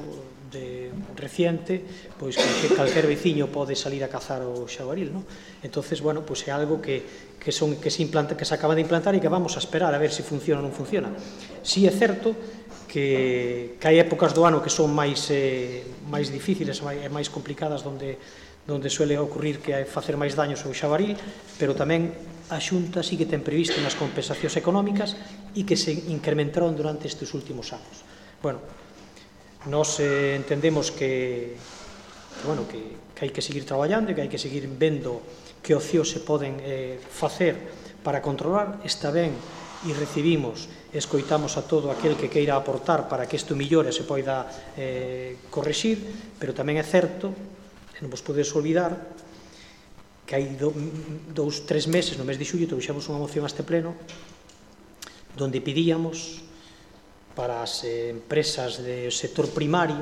de reciente, pois que calquer veciño pode salir a cazar o xabaril, non? Entonces, bueno, pois é algo que, que, son, que, se implanta, que se acaba de implantar e que vamos a esperar a ver se si funciona ou non funciona. Si é certo que, que hai épocas do ano que son máis, eh, máis difíciles e máis complicadas donde, donde suele ocurrir que facer máis daños ao xabaril, pero tamén a Xunta sí que ten previsto nas compensacións económicas e que se incrementaron durante estes últimos anos. Bueno, nos eh, entendemos que, que bueno, que, que hai que seguir traballando e que hai que seguir vendo que ocios se poden eh, facer para controlar, está ben e recibimos, escoitamos a todo aquel que queira aportar para que isto millore se poida eh, correxir, pero tamén é certo, e non vos podes olvidar, que hai do, dous, tres meses, no mes de xullo, trouxemos unha moción a este pleno donde pedíamos para as empresas do sector primario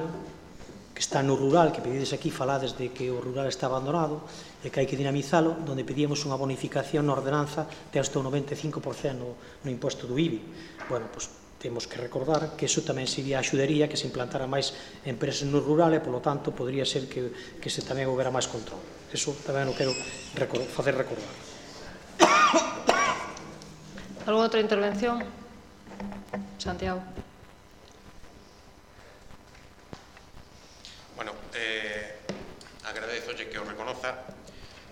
que está no rural, que pedides aquí, falades de que o rural está abandonado e que hai que dinamizalo, donde pedíamos unha bonificación na ordenanza de hasta o 95% no, no imposto do IBI. Bueno, pois temos que recordar que eso tamén sería axudaría que se implantara máis empresas no rural e, polo tanto, podría ser que, que se tamén houbera máis control. Eso tamén o quero recordar, facer recordar. Alguna outra intervención? Santiago. Bueno, eh, agradezo que o reconoza.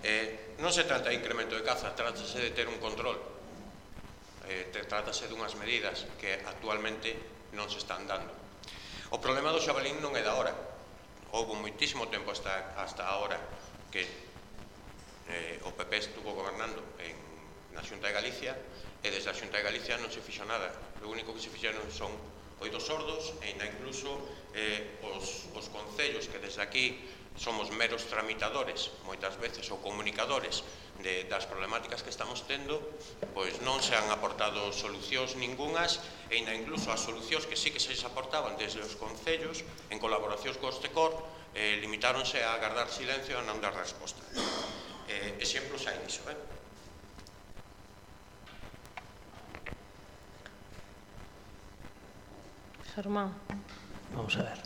Eh, non se trata de incremento de caza, trátase de ter un control. Eh, trátase dunhas medidas que actualmente non se están dando. O problema do xabalín non é da hora. Houve moitísimo tempo hasta, hasta a hora que eh, o PP estuvo gobernando en, na Xunta de Galicia e desde a Xunta de Galicia non se fixo nada. O único que se fixeron son oidos sordos e ainda incluso eh, os, os concellos que desde aquí somos meros tramitadores, moitas veces, ou comunicadores de, das problemáticas que estamos tendo, pois non se han aportado solucións ningunhas, e ainda incluso as solucións que sí que se aportaban desde os concellos, en colaboracións co Ostecor, eh, limitáronse a agardar silencio e non dar resposta. Eh, exemplos hai diso, eh? Germán. Vamos a ver.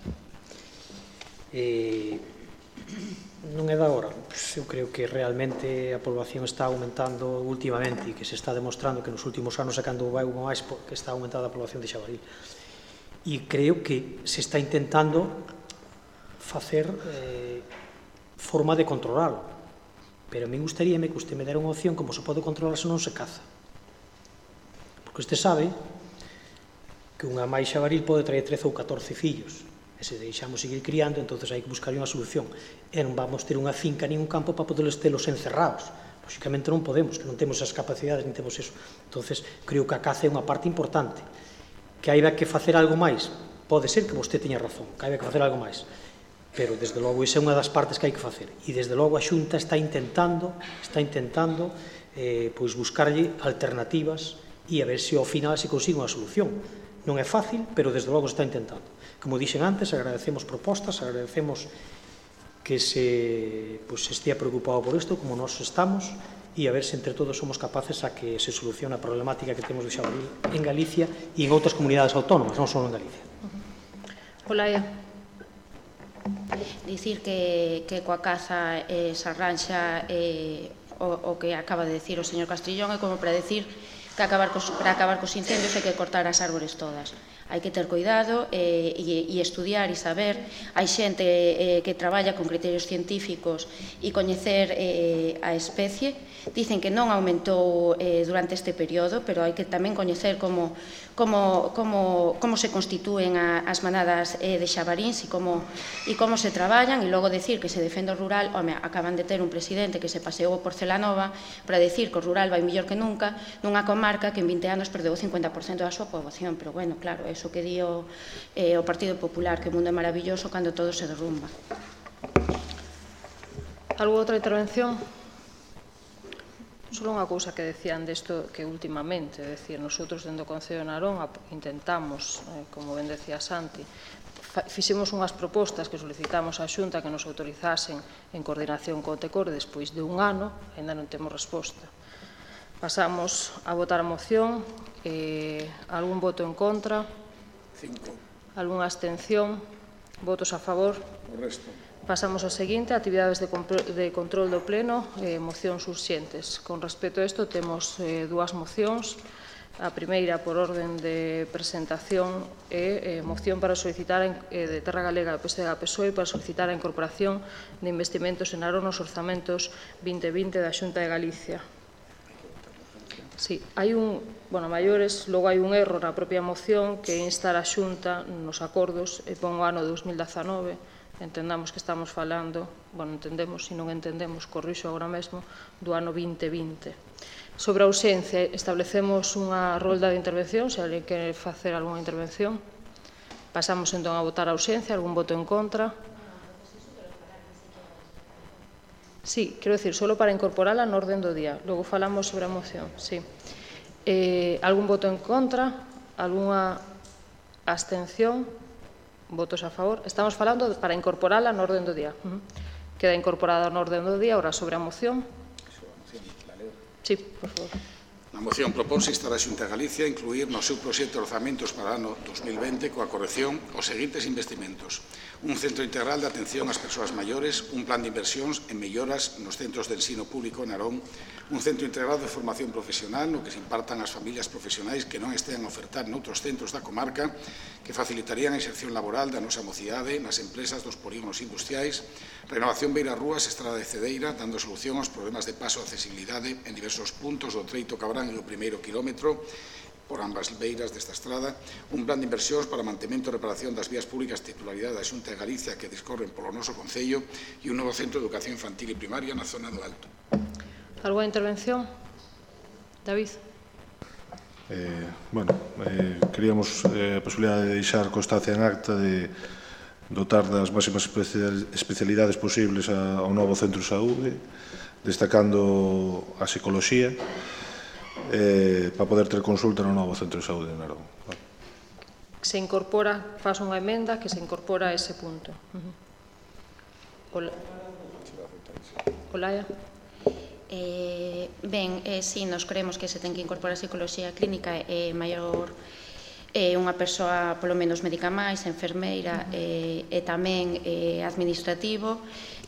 Eh, non é da hora. Pues, eu creo que realmente a poboación está aumentando últimamente e que se está demostrando que nos últimos anos sacando vai unha máis que está aumentada a poboación de Xabaril. E creo que se está intentando facer eh, forma de controlalo. Pero a mí gustaríame que usted me dera unha opción como se pode controlar se non se caza. Porque usted sabe que unha maixa varil pode traer 13 ou 14 fillos. E se deixamos seguir criando, entonces hai que buscar unha solución. E non vamos ter unha finca nin un campo para poder telos encerrados. Lógicamente non podemos, que non temos as capacidades, nin temos eso. entonces creo que a caza é unha parte importante. Que hai que facer algo máis. Pode ser que vostede teña razón, que hai que facer algo máis pero desde logo esa é unha das partes que hai que facer e desde logo a Xunta está intentando está intentando eh, pois buscarlle alternativas e a ver se ao final se consigue unha solución non é fácil, pero desde logo se está intentando como dixen antes, agradecemos propostas agradecemos que se, pois, se estea preocupado por isto como nós estamos e a ver se entre todos somos capaces a que se solucione a problemática que temos de Xabaril en Galicia e en outras comunidades autónomas, non só en Galicia. Olaia. Dicir que, que coa caza eh, se arranxa eh, o, o que acaba de decir o señor Castrillón é como para decir que acabar cos, para acabar cos incendios hai que cortar as árbores todas. Hai que ter cuidado eh, e, e estudiar e saber. Hai xente eh, que traballa con criterios científicos e coñecer eh, a especie. Dicen que non aumentou eh, durante este período, pero hai que tamén coñecer como, como, como, como se constitúen a, as manadas eh, de xabaríns e como, e como se traballan e logo decir que se defende o rural home, acaban de ter un presidente que se paseou por Celanova para decir que o rural vai mellor que nunca nunha comarca que en 20 anos perdeu o 50% da súa poboación pero bueno, claro, eso que dio eh, o Partido Popular que o mundo é maravilloso cando todo se derrumba Algo outra intervención? só unha cousa que decían desto que últimamente, é dicir, nosotros dentro do Concello de Narón intentamos, eh, como ben decía Santi, fixemos unhas propostas que solicitamos á Xunta que nos autorizasen en coordinación co TECOR despois de un ano, ainda non temos resposta. Pasamos a votar a moción, eh, algún voto en contra, Cinco. algunha abstención, votos a favor, o resto. Pasamos ao seguinte, actividades de, de control do Pleno eh, mocións urxentes. Con respecto a isto, temos eh, dúas mocións. A primeira, por orden de presentación, é eh, moción para solicitar eh, de Terra Galega e PSDG PSOE para solicitar a incorporación de investimentos en aro nos orzamentos 2020 da Xunta de Galicia. Sí, hai un, bueno, maiores, logo hai un erro na propia moción que instar a Xunta nos acordos e pon o ano 2019 entendamos que estamos falando, bueno, entendemos, se non entendemos, corrixo agora mesmo, do ano 2020. Sobre a ausencia, establecemos unha rolda de intervención, se alguén quere facer algunha intervención. Pasamos entón a votar a ausencia, algún voto en contra. Sí, quero decir, solo para incorporala no orden do día. Logo falamos sobre a moción, sí. Eh, algún voto en contra, algunha abstención, votos a favor. Estamos falando de, para incorporala no orden do día. Uh -huh. Queda incorporada no orden do día, ora sobre a moción. Sí, por favor. Na moción propónse instar a Xunta de Galicia a incluir no seu proxecto de orzamentos para o ano 2020 coa corrección os seguintes investimentos un centro integral de atención ás persoas maiores, un plan de inversións en melloras nos centros de ensino público en Arón, un centro integral de formación profesional no que se impartan as familias profesionais que non estean a ofertar noutros centros da comarca que facilitarían a inserción laboral da nosa mocidade nas empresas dos polígonos industriais, renovación Beira Rúas, Estrada de Cedeira, dando solución aos problemas de paso e accesibilidade en diversos puntos do Treito Cabrán e o primeiro quilómetro, por ambas beiras desta estrada, un plan de inversións para mantemento e reparación das vías públicas titularidade da Xunta de Galicia que discorren polo noso Concello e un novo centro de educación infantil e primaria na zona do Alto. Alguna intervención? David. Eh, bueno, eh, queríamos eh, a posibilidad de deixar constancia en acta de dotar das máximas especialidades posibles ao novo centro de saúde, destacando a psicología, eh, para poder ter consulta no novo centro de saúde de Narón. Vale. Se incorpora, faz unha emenda que se incorpora a ese punto. Uh -huh. Olaia. Eh, ben, eh, si, sí, nos creemos que se ten que incorporar a psicología clínica e eh, maior eh, unha persoa polo menos médica máis, enfermeira eh, e tamén eh, administrativo,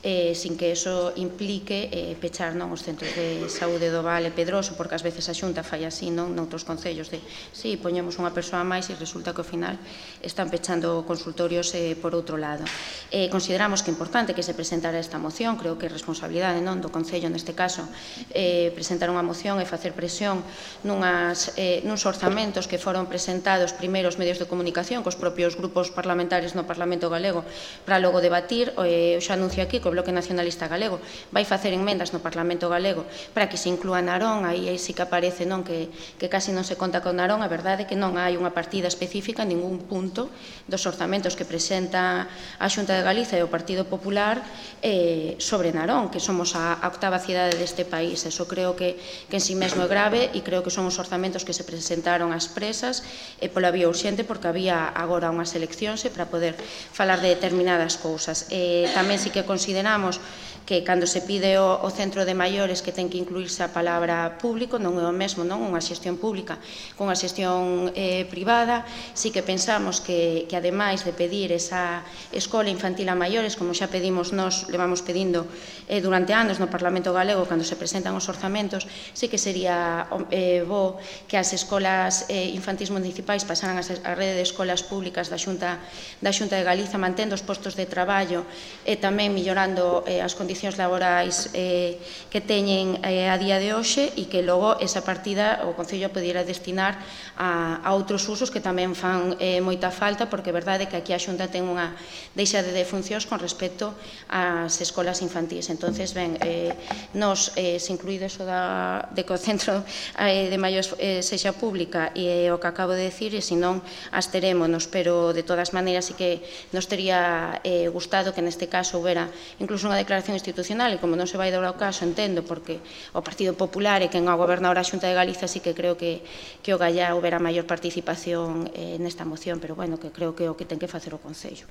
eh, sin que eso implique eh, pechar non os centros de saúde do Vale Pedroso, porque ás veces a Xunta fai así non noutros concellos de si sí, poñemos unha persoa máis e resulta que ao final están pechando consultorios eh, por outro lado. Eh, consideramos que é importante que se presentara esta moción, creo que é responsabilidade non do Concello neste caso eh, presentar unha moción e facer presión nunhas, eh, nuns orzamentos que foron presentados primeiro os medios de comunicación cos propios grupos parlamentarios no Parlamento Galego para logo debatir, eh, xa anuncio aquí que Bloque Nacionalista Galego vai facer enmendas no Parlamento Galego para que se inclúa Narón, aí, aí sí que aparece non que, que casi non se conta con Narón, a verdade é que non hai unha partida específica en ningún punto dos orzamentos que presenta a Xunta de Galicia e o Partido Popular eh, sobre Narón, que somos a, a octava cidade deste país. Eso creo que, que en sí mesmo é grave e creo que son os orzamentos que se presentaron ás presas e pola vía urxente porque había agora unhas eleccións e para poder falar de determinadas cousas. Eh, tamén sí que considero mencionamos. que cando se pide o, o centro de maiores que ten que incluirse a palabra público, non é o mesmo, non? Unha xestión pública con a xestión eh, privada, si que pensamos que, que ademais de pedir esa escola infantil a maiores, como xa pedimos nós, levamos pedindo eh, durante anos no Parlamento Galego, cando se presentan os orzamentos, si que sería eh, bo que as escolas eh, infantis municipais pasaran a, a rede de escolas públicas da Xunta, da Xunta de Galiza, mantendo os postos de traballo e eh, tamén millorando eh, as condicións condicións laborais eh, que teñen eh, a día de hoxe e que logo esa partida o Concello pudera destinar a, a outros usos que tamén fan eh, moita falta porque é verdade que aquí a Xunta ten unha deixa de funcións con respecto ás escolas infantis. entonces ben, eh, nos eh, se incluído eso da, de que o centro eh, de maiores eh, sexa pública e eh, o que acabo de decir e senón asterémonos, pero de todas maneiras sí que nos tería eh, gustado que neste caso houbera incluso unha declaración Constitucional e como non se vai dar o caso, entendo, porque o Partido Popular é quen a goberna a Xunta de Galiza, así que creo que, que o Gallá houbera maior participación eh, nesta moción, pero bueno, que creo que o que ten que facer o Concello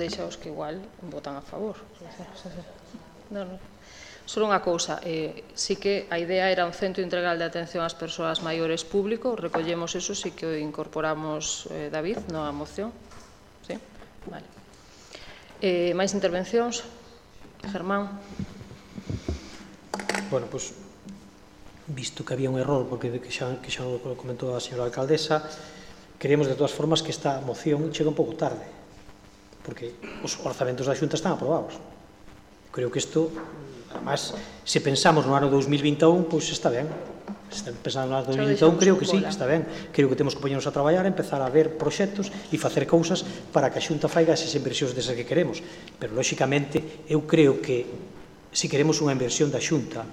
deixaos que igual votan a favor. Non, non. Só unha cousa, eh, sí que a idea era un centro integral de atención ás persoas maiores público, recollemos eso, sí que o incorporamos, eh, David, no a moción. Sí? Vale. Eh, máis intervencións? Germán. Bueno, pois, pues, visto que había un error, porque que xa, que xa comentou a señora alcaldesa, creemos de todas formas que esta moción chega un pouco tarde, porque os orzamentos da Xunta están aprobados. Creo que isto, además, se pensamos no ano 2021, pois pues está ben, está pensando na 2021, creo que sí, está ben. Creo que temos que poñernos a traballar, empezar a ver proxectos e facer cousas para que a Xunta faiga esas inversións desas que queremos. Pero, lóxicamente, eu creo que se queremos unha inversión da Xunta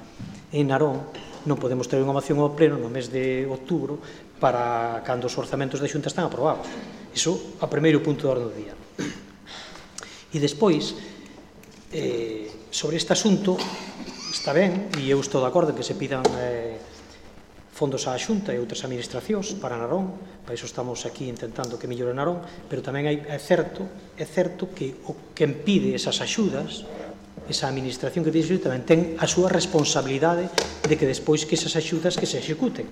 en Narón, non podemos ter unha moción ao pleno no mes de outubro para cando os orzamentos da Xunta están aprobados. Iso, a primeiro punto do orden do día. E despois, eh, sobre este asunto, está ben, e eu estou de acordo que se pidan eh, fondos á Xunta e outras administracións para Narón, para iso estamos aquí intentando que mellore Narón, pero tamén hai, é certo, é certo que o que impide esas axudas, esa administración que dixe tamén ten a súa responsabilidade de que despois que esas axudas que se executen.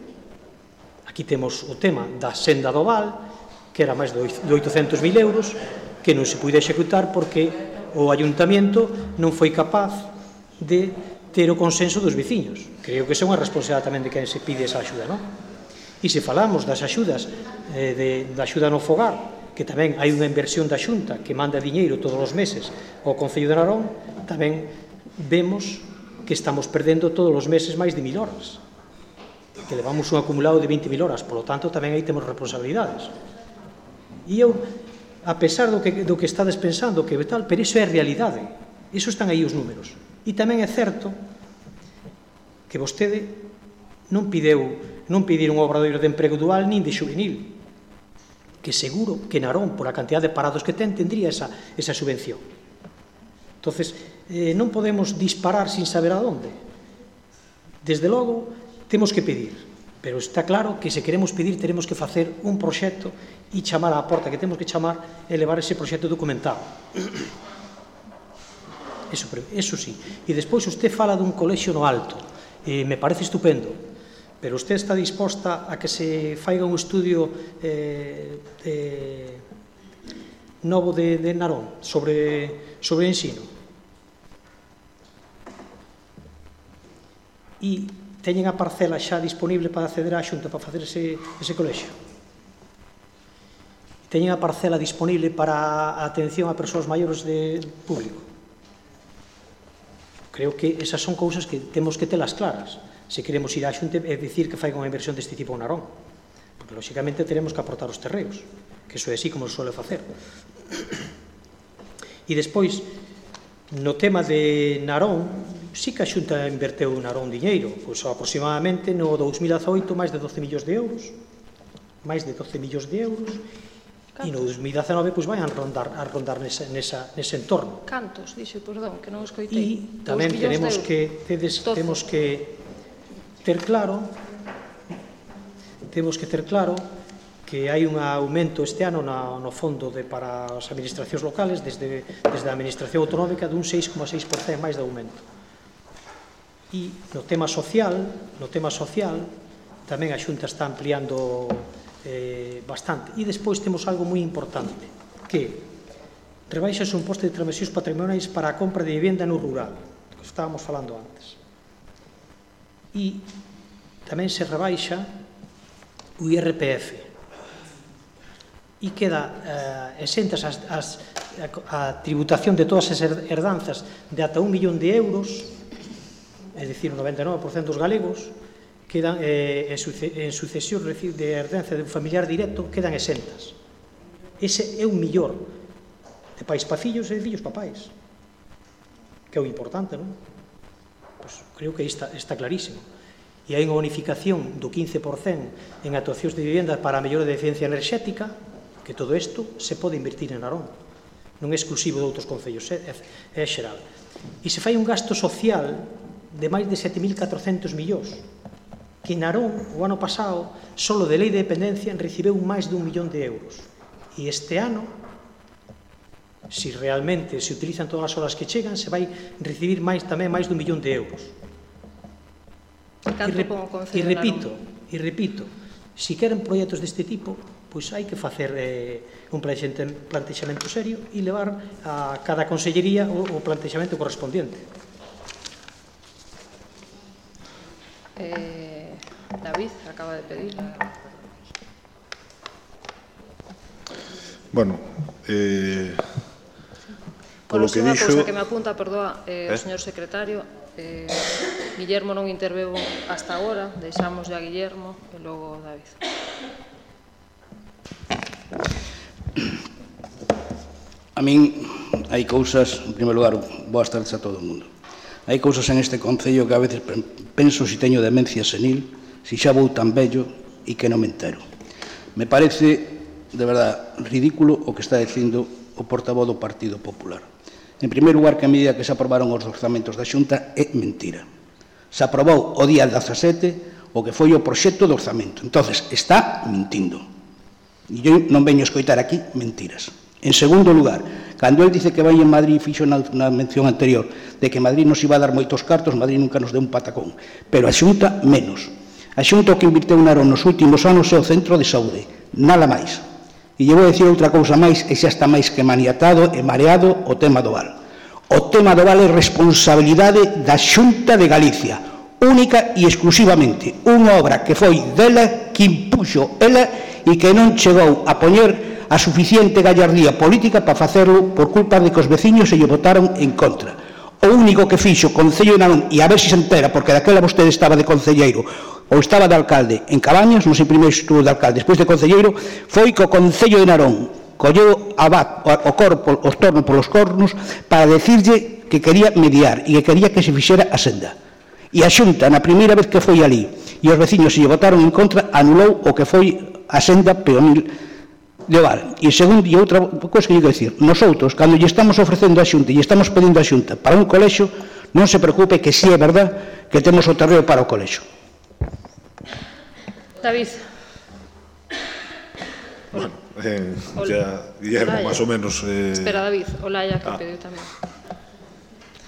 Aquí temos o tema da senda do Val, que era máis de 800.000 euros, que non se pude executar porque o ayuntamiento non foi capaz de ter o consenso dos veciños creo que son unha responsabilidade tamén de quen se pide esa axuda, non? E se falamos das axudas, eh, de, da axuda no fogar, que tamén hai unha inversión da Xunta que manda diñeiro todos os meses ao Concello de Narón, tamén vemos que estamos perdendo todos os meses máis de mil horas que levamos un acumulado de 20.000 horas, polo tanto tamén aí temos responsabilidades. E eu, a pesar do que, do que estades pensando, que tal, pero iso é realidade, iso están aí os números. E tamén é certo que vostede non pideu non pedir un obradoiro de emprego dual nin de juvenil que seguro que Narón, por a cantidad de parados que ten, tendría esa, esa subvención. entonces eh, non podemos disparar sin saber a onde. Desde logo, temos que pedir, pero está claro que se queremos pedir teremos que facer un proxecto e chamar á porta que temos que chamar e levar ese proxecto documentado. Eso, eso sí. E despois usted fala dun colexio no alto e me parece estupendo, pero usted está disposta a que se faiga un estudio eh, eh, novo de, de Narón sobre, sobre ensino. E teñen a parcela xa disponible para acceder á xunta para facer ese, ese colexio. Teñen a parcela disponible para a atención a persoas maiores de público. Creo que esas son cousas que temos que telas claras. Se queremos ir á xunte e dicir que fai unha inversión deste tipo un arón porque lóxicamente teremos que aportar os terreos que iso é así como se suele facer. E despois no tema de Narón sí que a xunta inverteu Narón diñeiro? Pois aproximadamente no 2018 máis de 12 millóns de euros. Máis de 12 millóns de euros. Cantos? E no 2019 pois, vai a rondar, a rondar nesa, nesa, nese entorno. Cantos, dixo, perdón, que non escoitei. E tamén tenemos que, tedes, temos que ter claro temos que ter claro que hai un aumento este ano na, no fondo de, para as administracións locales desde, desde a administración autonómica dun 6,6% máis de aumento. E no tema social, no tema social tamén a Xunta está ampliando eh, bastante. E despois temos algo moi importante, que rebaixas un poste de transmisións patrimoniais para a compra de vivenda no rural, que estábamos falando antes. E tamén se rebaixa o IRPF e queda eh, exentas as, as, a, a tributación de todas as herdanzas de ata un millón de euros, é dicir, o 99% dos galegos, quedan eh, en, suce, en sucesión de herdanza de un familiar directo quedan exentas. Ese é un millor de pais pacillos e de fillos papais. Que é o importante, non? Pois, creo que está, está clarísimo. E hai unha bonificación do 15% en actuacións de vivienda para a mellora de eficiencia enerxética, que todo isto se pode invertir en Arón. Non é exclusivo de outros concellos, é, é xeral. E se fai un gasto social de máis de 7.400 millóns que Narón, o ano pasado, solo de lei de dependencia recibeu máis dun millón de euros. E este ano, se si realmente se utilizan todas as horas que chegan, se vai recibir máis tamén máis dun millón de euros. E, e repito, e repito, se queren proxectos deste tipo, pois hai que facer eh, un plantexamento serio e levar a cada consellería o, o plantexamento correspondiente. Eh... David acaba de pedir. Bueno, eh, polo que dixo... Cousa que me apunta, perdoa, eh, eh? o señor secretario, eh, Guillermo non intervevo hasta agora, deixamos a Guillermo e logo David. A min hai cousas, en primeiro lugar, boas tardes a todo o mundo. Hai cousas en este Concello que a veces penso se si teño demencia senil, si xa vou tan bello e que non me entero. Me parece, de verdad, ridículo o que está dicindo o portavoz do Partido Popular. En primeiro lugar, que a medida que se aprobaron os orzamentos da Xunta é mentira. Se aprobou o día 17 o que foi o proxecto do orzamento. entonces está mentindo. E eu non veño escoitar aquí mentiras. En segundo lugar, cando el dice que vai en Madrid, fixo na, na mención anterior, de que Madrid nos iba a dar moitos cartos, Madrid nunca nos deu un patacón. Pero a Xunta menos. A xunta o que invirteu Narón nos últimos anos é o centro de saúde, nada máis. E lle vou dicir outra cousa máis, e xa está máis que maniatado e mareado o tema do val. O tema do val é responsabilidade da Xunta de Galicia, única e exclusivamente unha obra que foi dela que impuxo ela e que non chegou a poñer a suficiente gallardía política para facerlo por culpa de que os veciños se lle votaron en contra. O único que fixo o Concello de Narón, e a ver se se entera, porque daquela vostede estaba de concelleiro, ou estaba de alcalde en Cabañas, non sei primeiro estuvo de alcalde, despois de concelleiro, foi co Concello de Narón, colleu a bat, o corpo, os tornos polos cornos, para decirlle que quería mediar e que quería que se fixera a senda. E a xunta, na primeira vez que foi ali, e os veciños se lle votaron en contra, anulou o que foi a senda peonil de Oval. E segundo, e outra cousa que digo dicir, nosotros, cando lle estamos ofrecendo a xunta, e estamos pedindo a xunta para un colexo, non se preocupe que si sí é verdad que temos o terreo para o colexo. David. Bueno, eh, ya Guillermo, más o menos. Eh... Espera, David, Olaya, que ah. pediu tamén.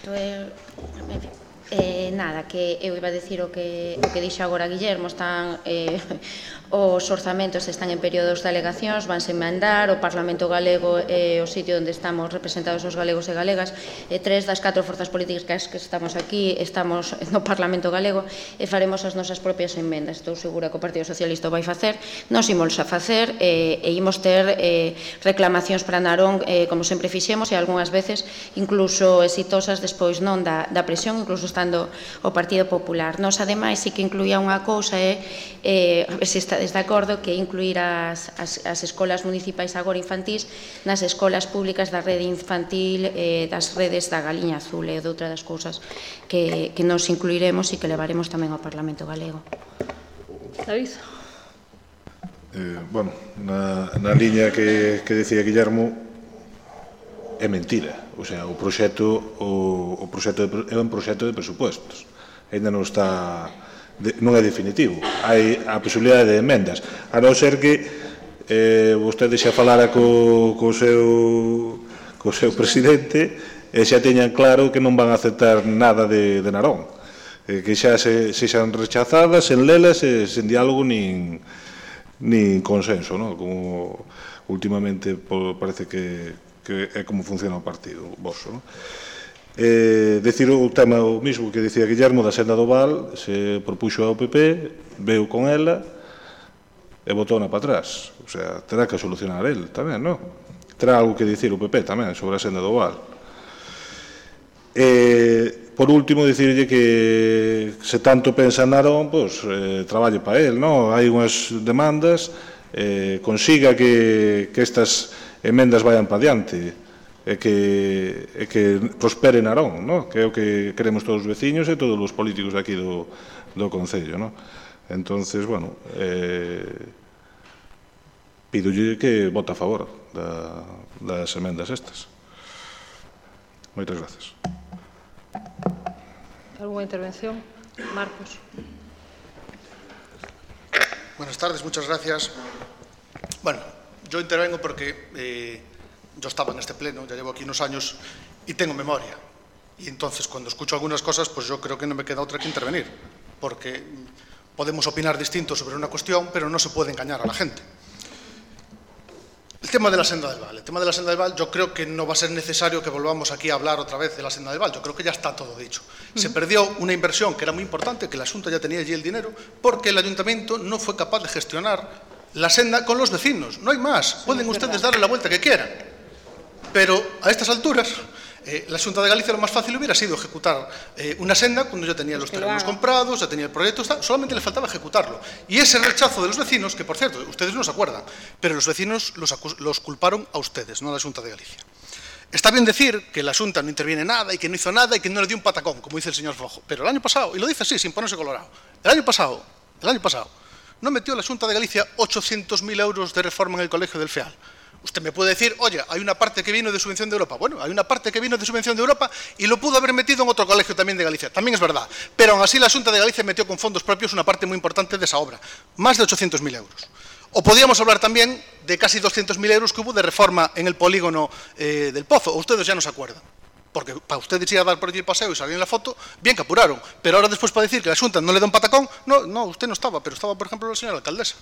Eh, eh, nada, que eu iba a decir o que, o que dixe agora Guillermo, están eh, os orzamentos están en períodos de alegacións, vanse mandar o Parlamento Galego é eh, o sitio onde estamos representados os galegos e galegas, e eh, tres das catro forzas políticas que estamos aquí estamos no Parlamento Galego e faremos as nosas propias enmendas. Estou segura que o Partido Socialista vai facer, nos imos a facer eh, e imos ter eh, reclamacións para Narón eh, como sempre fixemos e algunhas veces incluso exitosas despois non da, da presión, incluso estando o Partido Popular. Nos ademais sí que incluía unha cousa é eh, se está, estades de acordo que incluir as, as, as escolas municipais agora infantís nas escolas públicas da rede infantil eh, das redes da Galiña Azul e doutra das cousas que, que nos incluiremos e que levaremos tamén ao Parlamento Galego. David? Eh, bueno, na, na liña que, que decía Guillermo, é mentira. O sea, o proxecto, o, o proxecto de, é un proxecto de presupuestos. Ainda non está de, non é definitivo. Hai a posibilidade de emendas. A non ser que eh, vostede xa falara co, co, seu, co seu presidente e xa teñan claro que non van a aceptar nada de, de Narón. Eh, que xa se, se xan rechazadas, sen lelas, e, sen diálogo nin, nin consenso, non? Como últimamente parece que, que é como funciona o partido, vosso. non? Eh, decir o tema o mismo que dicía Guillermo da senda do Val, se propuxo ao PP, veu con ela e botona para atrás. O sea, terá que solucionar el tamén, non? Terá algo que dicir o PP tamén sobre a senda do Val. Eh, por último, dicirlle que se tanto pensa en Narón, pois, eh, traballe para el, non? Hai unhas demandas, eh, consiga que, que estas emendas vayan para diante e que, e que prospere Narón, no? que é o que queremos todos os veciños e todos os políticos aquí do, do Concello. No? entonces bueno, eh, pidolle que vota a favor da, das emendas estas. Moitas gracias. Alguna intervención? Marcos. Buenas tardes, muchas gracias. Bueno, yo intervengo porque eh, yo estaba en este pleno, ya llevo aquí unos años y tengo memoria. Y entonces cuando escucho algunas cosas, pues yo creo que no me queda otra que intervenir, porque podemos opinar distinto sobre una cuestión, pero no se puede engañar a la gente. El tema de la senda del Val. El tema de la senda del Val, yo creo que no va a ser necesario que volvamos aquí a hablar otra vez de la senda del Val. Yo creo que ya está todo dicho. Se perdió una inversión que era muy importante, que el asunto ya tenía allí el dinero, porque el ayuntamiento no fue capaz de gestionar la senda con los vecinos. No hay más. Pueden ustedes darle la vuelta que quieran. Pero a estas alturas, eh, la Xunta de Galicia lo más fácil hubiera sido ejecutar eh, una senda cuando ya tenía los terrenos comprados, ya tenía el proyecto, solamente le faltaba ejecutarlo. Y ese rechazo de los vecinos, que por cierto, ustedes no se acuerdan, pero los vecinos los, los culparon a ustedes, no a la Xunta de Galicia. Está bien decir que la Xunta no interviene nada y que no hizo nada y que no le dio un patacón, como dice el señor Fojo. Pero el año pasado, y lo dice así, sin ponerse colorado, el año pasado, el año pasado, no metió la Xunta de Galicia 800.000 euros de reforma en el colegio del FEAL. Usted me puede decir, oye, hay una parte que vino de subvención de Europa. Bueno, hay una parte que vino de subvención de Europa y lo pudo haber metido en otro colegio también de Galicia. También es verdad. Pero aún así la Junta de Galicia metió con fondos propios una parte muy importante de esa obra. Más de 800.000 euros. O podríamos hablar también de casi 200.000 euros que hubo de reforma en el polígono eh, del Pozo. Ustedes ya no se acuerdan. Porque para ustedes ir a dar por allí el paseo y salir en la foto, bien que apuraron. Pero ahora después para decir que la Junta no le da un patacón, no, no, usted no estaba, pero estaba, por ejemplo, la señora alcaldesa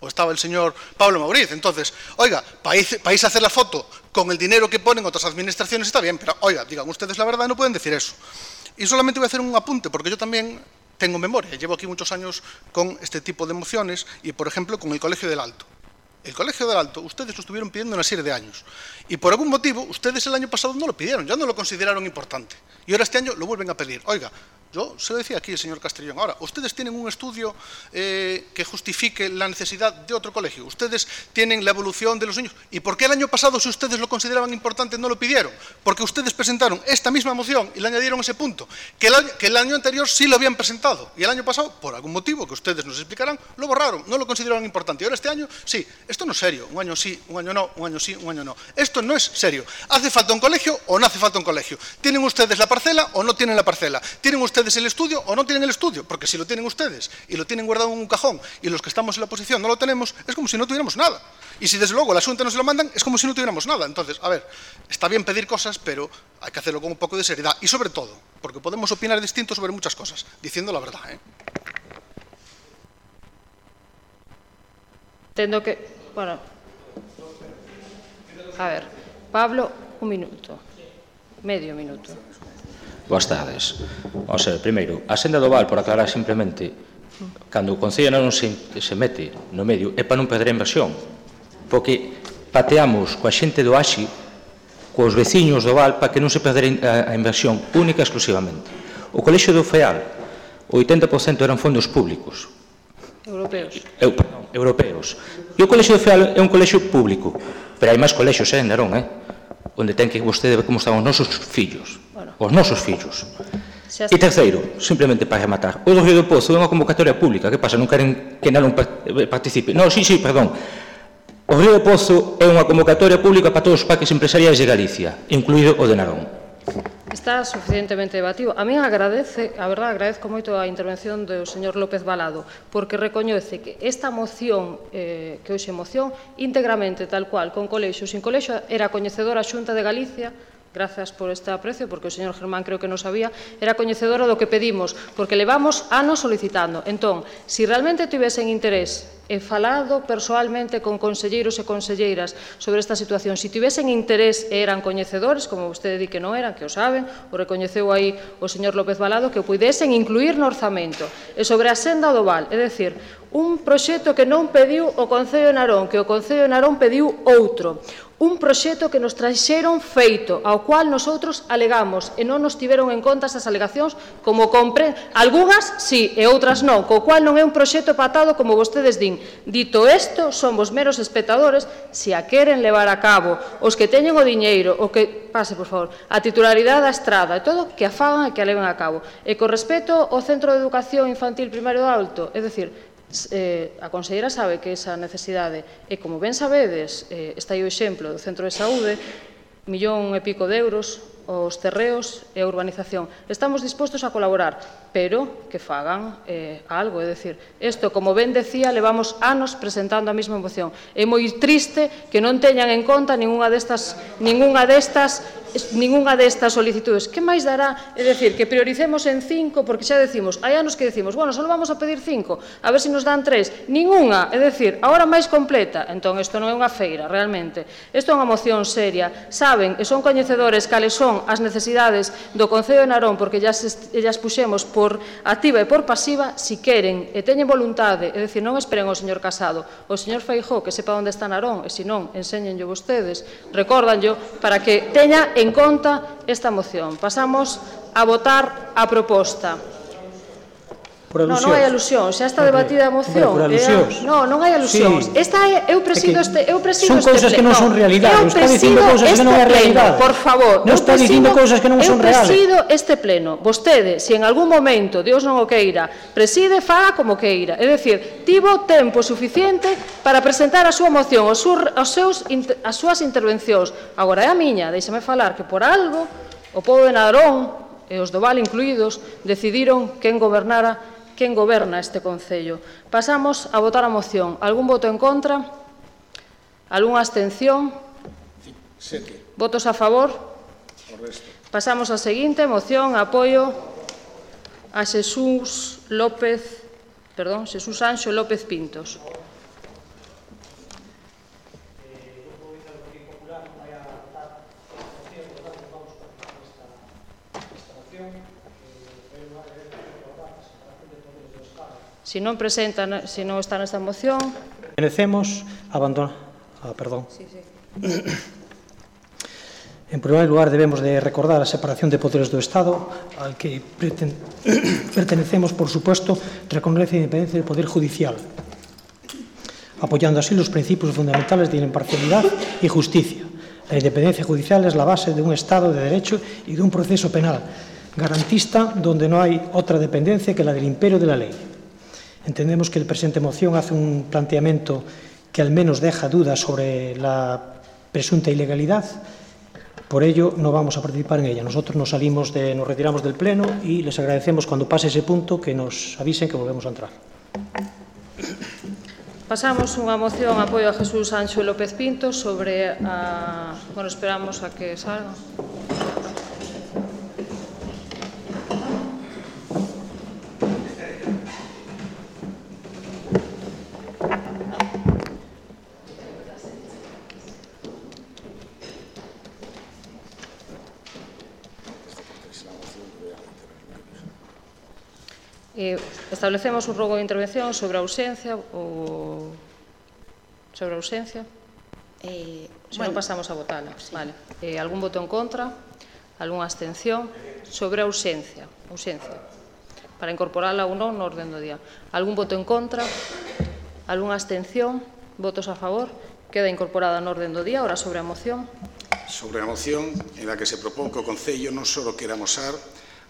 o estaba el señor Pablo Mauriz. Entonces, oiga, país, país hacer la foto con el dinero que ponen otras administraciones está bien, pero oiga, digan ustedes la verdad, no pueden decir eso. Y solamente voy a hacer un apunte, porque yo también tengo memoria, llevo aquí muchos años con este tipo de mociones y, por ejemplo, con el Colegio del Alto. El Colegio del Alto, ustedes lo estuvieron pidiendo una serie de años. Y por algún motivo, ustedes el año pasado no lo pidieron, ya no lo consideraron importante. Y ahora este año lo vuelven a pedir. Oiga, yo se lo decía aquí el señor Castellón. Ahora, ustedes tienen un estudio eh, que justifique la necesidad de otro colegio. Ustedes tienen la evolución de los niños. ¿Y por qué el año pasado, si ustedes lo consideraban importante, no lo pidieron? Porque ustedes presentaron esta misma moción y le añadieron ese punto. Que el, año, anterior sí lo habían presentado. Y el año pasado, por algún motivo que ustedes nos explicarán, lo borraron. No lo consideraron importante. Y ahora este año, sí. Esto no es serio. Un año sí, un año no, un año sí, un año no. Esto no es serio. ¿Hace falta un colegio o no hace falta un colegio? ¿Tienen ustedes la parcela o no tienen la parcela? ¿Tienen ustedes ustedes el estudio o no tienen el estudio, porque si lo tienen ustedes y lo tienen guardado en un cajón y los que estamos en la oposición no lo tenemos, es como si no tuviéramos nada. Y si desde luego la Junta no se lo mandan, es como si no tuviéramos nada. Entonces, a ver, está bien pedir cosas, pero hay que hacerlo con un poco de seriedad. Y sobre todo, porque podemos opinar distinto sobre muchas cosas, diciendo la verdad. ¿eh? Tendo que... Bueno, a ver, Pablo, un minuto. Medio minuto. gostades. O sea, primeiro, a senda do Val, por aclarar simplemente, cando o Concello non se, se mete no medio, é para non perder a inversión, porque pateamos coa xente do AXI, cos veciños do Val, para que non se perder a inversión única e exclusivamente. O Colexio do FEAL, o 80% eran fondos públicos. Europeos. Eu, perdón, europeos. E o Colexio do FEAL é un colexio público, pero hai máis colexios, eh, en Narón, eh? onde ten que vostede ver como están os nosos fillos bueno. os nosos fillos. E terceiro, simplemente para rematar, o do Río do Pozo é unha convocatoria pública, que pasa, non queren que non eh, participe. Non, sí, sí, perdón. O Río do Pozo é unha convocatoria pública para todos os parques empresariais de Galicia, incluído o de Narón. Está suficientemente debatido. A mí agradece, a verdade, agradezco moito a intervención do señor López Balado, porque recoñece que esta moción, eh, que hoxe moción, íntegramente tal cual, con colexo, sin colexo, era coñecedora a Xunta de Galicia, Grazas por este aprecio, porque o señor Germán creo que non sabía, era coñecedora do que pedimos, porque levamos anos solicitando. Entón, se si realmente tivesen interés e falado persoalmente con conselleiros e conselleiras sobre esta situación, se si tivesen interés e eran coñecedores, como vostede di que non eran, que o saben, o recoñeceu aí o señor López Balado, que o puidesen incluir no orzamento e sobre a senda do Val, é dicir, un proxecto que non pediu o Concello de Narón, que o Concello de Narón pediu outro un proxecto que nos traxeron feito, ao cual nosotros alegamos e non nos tiveron en conta esas alegacións como compre... algunhas sí e outras non, co cual non é un proxecto patado como vostedes din. Dito isto, somos meros espectadores se a queren levar a cabo os que teñen o diñeiro, o que pase, por favor, a titularidade da estrada e todo que a fagan e que a leven a cabo. E co respecto ao Centro de Educación Infantil Primario de Alto, é dicir, eh, a conselleira sabe que esa necesidade e como ben sabedes, eh, está aí o exemplo do centro de saúde, millón e pico de euros, os terreos e a urbanización. Estamos dispostos a colaborar, pero que fagan eh, algo. É dicir, isto, como ben decía, levamos anos presentando a mesma moción. É moi triste que non teñan en conta ningunha destas, ningunha destas ningunha destas solicitudes. Que máis dará? É dicir, que prioricemos en cinco, porque xa decimos, hai anos que decimos, bueno, só vamos a pedir cinco, a ver se si nos dan tres. Ningunha, é decir, agora máis completa. Entón, isto non é unha feira, realmente. Isto é unha moción seria. Saben e son coñecedores cales son as necesidades do Concello de Narón, porque ellas, ellas puxemos por activa e por pasiva, si queren e teñen voluntade, é dicir, non esperen o señor Casado, o señor Feijó que sepa onde está Narón, e se non, enséñenllo vostedes, recórdanllo, para que teña en conta esta moción. Pasamos a votar a proposta. Por alusións. Non, non hai alusión, xa está debatida a moción. Hombre, por alusións. Eh, non, non hai alusións. Sí. Esta é eu presido este, eu presido son este. Son cousas que non son realidade, eu está dicindo cousas que non é realidade. Por favor, non está dicindo cousas que non son reales. Eu presido este pleno. Vostede, se si en algún momento, Dios non o queira, preside, faga como queira. É dicir, tivo tempo suficiente para presentar a súa moción, os, sur, os seus, as súas intervencións. Agora é a miña, deixame falar que por algo o povo de Nadrón e os do Val incluídos decidiron quen gobernara quen goberna este Concello. Pasamos a votar a moción. Algún voto en contra? Algún abstención? Sete. Votos a favor? O resto. Pasamos a seguinte moción, apoio a Xesús López, perdón, Xesús Anxo López Pintos. Se non presenta, se non está nesta moción... Merecemos abandonar... Ah, perdón. Sí, sí. En primer lugar, debemos de recordar a separación de poderes do Estado, al que pertenecemos, por supuesto, reconoce a independencia del Poder Judicial, apoyando así los principios fundamentales de imparcialidad y justicia. La independencia judicial es la base de un Estado de Derecho y de un proceso penal garantista donde no hay otra dependencia que la del imperio de la ley. Entendemos que el presente moción hace un planteamiento que al menos deja dudas sobre la presunta ilegalidad. Por ello, no vamos a participar en ella. Nosotros nos salimos de, nos retiramos del pleno y les agradecemos cuando pase ese punto que nos avisen que volvemos a entrar. Pasamos unha moción apoio a Jesús Anxo López Pinto sobre a... Bueno, esperamos a que salga. Establecemos un rogo de intervención sobre a ausencia ou sobre a ausencia. Eh, se bueno, non pasamos a votala. Sí. Vale. Eh, algún voto en contra? Algún abstención? Sobre a ausencia. Ausencia. Para incorporala ou non no orden do día. Algún voto en contra? Algún abstención? Votos a favor? Queda incorporada no orden do día. Ahora sobre a moción. Sobre a moción en la que se propón que o Concello non só quera mosar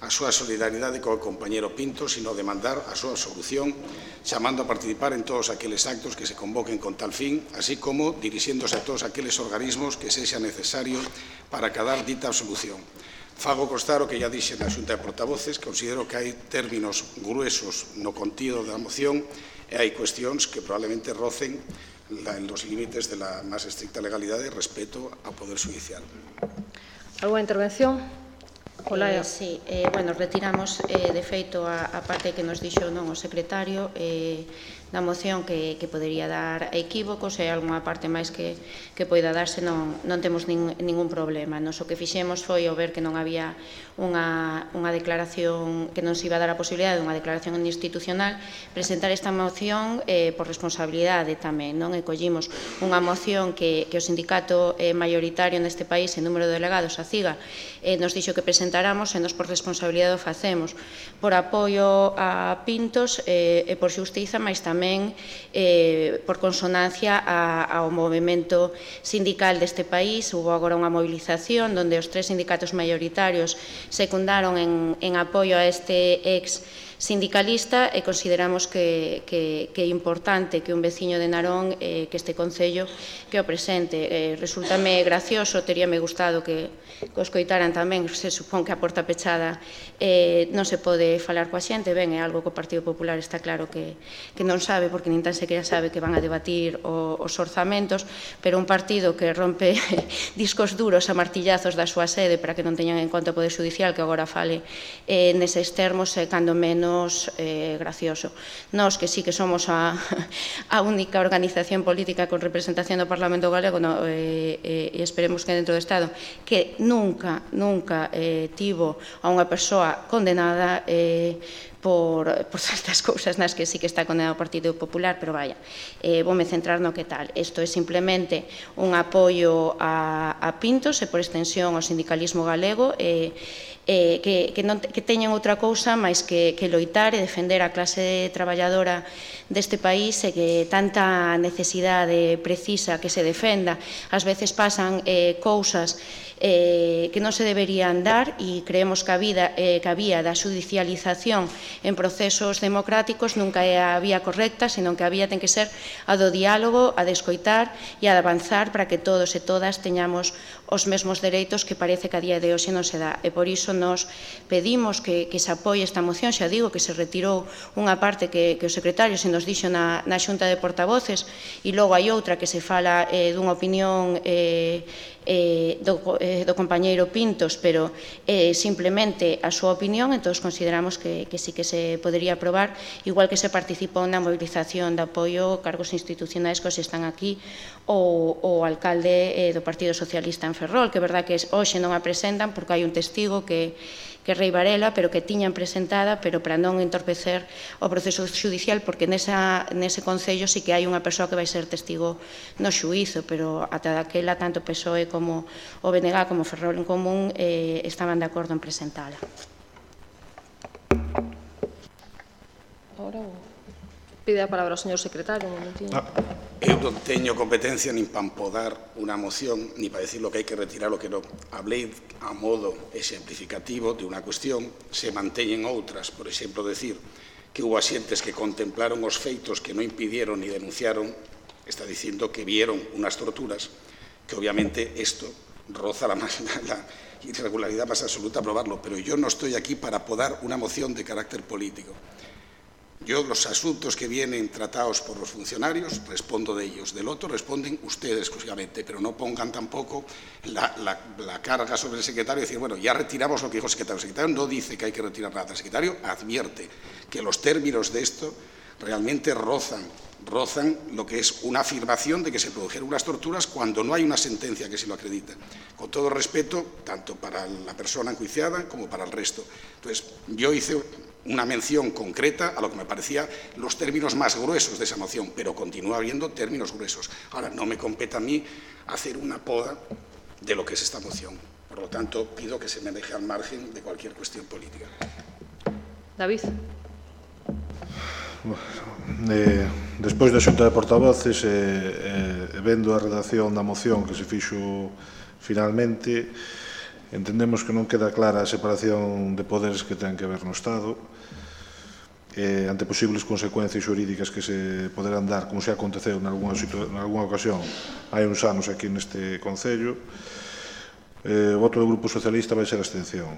a súa solidaridade co compañero Pinto, sino demandar a súa solución, chamando a participar en todos aqueles actos que se convoquen con tal fin, así como dirixiéndose a todos aqueles organismos que sexa necesario para acadar dita solución. Fago constar o que ya dixe na Xunta de Portavoces, considero que hai términos gruesos no contido da moción e hai cuestións que probablemente rocen en los límites de la máis estricta legalidade e respeto ao Poder Judicial. ¿Alguna intervención? Hola. Eh, sí, eh, bueno, retiramos eh, de feito a, a parte que nos dixo non o secretario eh, da moción que, que podería dar equívocos e algunha parte máis que, que poida darse non, non temos nin, ningún problema. Nos o que fixemos foi o ver que non había unha, unha declaración, que non se iba a dar a posibilidade dunha declaración institucional, presentar esta moción eh, por responsabilidade tamén. Non e collimos unha moción que, que o sindicato eh, maioritario neste país en número de delegados, a CIGA, eh, nos dixo que presentáramos e nos por responsabilidade o facemos. Por apoio a Pintos eh, e por xustiza, máis tamén tamén eh, por consonancia a, ao movimento sindical deste país. Hubo agora unha movilización donde os tres sindicatos maioritarios secundaron en, en apoio a este ex sindicalista e consideramos que, que, que é importante que un veciño de Narón eh, que este Concello que o presente. Eh, resultame gracioso, teríame gustado que, que os coitaran tamén, se supón que a porta pechada eh, non se pode falar coa xente, ben, é algo que o Partido Popular está claro que, que non sabe, porque nin tan sequera sabe que van a debatir o, os orzamentos, pero un partido que rompe discos duros a martillazos da súa sede para que non teñan en conta o Poder Judicial que agora fale eh, neses termos, eh, cando menos menos eh, gracioso. Nós, que sí que somos a, a única organización política con representación do Parlamento Galego no, eh, eh, e esperemos que dentro do Estado que nunca, nunca eh, tivo a unha persoa condenada eh, por, por certas cousas nas que sí que está condenado o Partido Popular, pero vaya, eh, vou me centrar no que tal. Isto é simplemente un apoio a, a Pintos e por extensión ao sindicalismo galego e, eh, eh, que, que, non, que teñen outra cousa máis que, que loitar e defender a clase traballadora deste país e que tanta necesidade precisa que se defenda. Ás veces pasan eh, cousas eh, que non se deberían dar e creemos que a, vida, eh, que a vía da judicialización en procesos democráticos nunca é a vía correcta, senón que a vía ten que ser a do diálogo, a de escoitar e a de avanzar para que todos e todas teñamos os mesmos dereitos que parece que a día de hoxe non se dá. E por iso nos pedimos que, que se apoie esta moción, xa digo que se retirou unha parte que, que o secretario se nos dixo na, na xunta de portavoces e logo hai outra que se fala eh, dunha opinión eh, eh, do, eh, do compañeiro Pintos, pero eh, simplemente a súa opinión, entón consideramos que, que sí que se podería aprobar, igual que se participou na movilización de apoio cargos institucionais que se están aquí ou o alcalde eh, do Partido Socialista en Ferrol, que é verdad que hoxe non a presentan porque hai un testigo que que Rei Varela, pero que tiñan presentada, pero para non entorpecer o proceso judicial, porque nesa, nese Concello sí que hai unha persoa que vai ser testigo no xuízo, pero ata daquela tanto PSOE como o BNG como Ferrol en Común eh, estaban de acordo en presentala. Ahora vou. Pide a palabra o señor secretario. Un momentinho. Ah, eu non teño competencia nin para empodar unha moción, ni para decir lo que hai que retirar o que non. Hablei a modo exemplificativo de unha cuestión, se manteñen outras, por exemplo, decir que hubo asientes que contemplaron os feitos que non impidieron ni denunciaron, está dicindo que vieron unas torturas, que obviamente isto roza la, más, la irregularidad más absoluta aprobarlo, pero yo no estoy aquí para podar una moción de carácter político. Yo los asuntos que vienen tratados por los funcionarios respondo de ellos. Del otro responden ustedes exclusivamente, pero no pongan tampoco la, carga sobre el secretario y decir, bueno, ya retiramos lo que dijo el secretario. El secretario no dice que hay que retirar nada. El secretario advierte que los términos de esto realmente rozan, rozan lo que es una afirmación de que se produjeron unas torturas cuando no hay una sentencia que se lo acredita. Con todo respeto, tanto para la persona enjuiciada como para el resto. Entonces, yo hice una mención concreta a lo que me parecía los términos más gruesos de esa moción, pero continúa habiendo términos gruesos. Ahora, no me compete a mí hacer una poda de lo que es esta moción. Por lo tanto, pido que se me deje al margen de cualquier cuestión política. David. Eh, despois da xunta de portavoces eh, eh, vendo a redacción da moción que se fixo finalmente Entendemos que non queda clara a separación de poderes que ten que ver no Estado, eh, ante posibles consecuencias xurídicas que se poderán dar, como se aconteceu en alguna, en alguna ocasión hai uns anos aquí neste Concello, eh, o voto do Grupo Socialista vai ser abstención.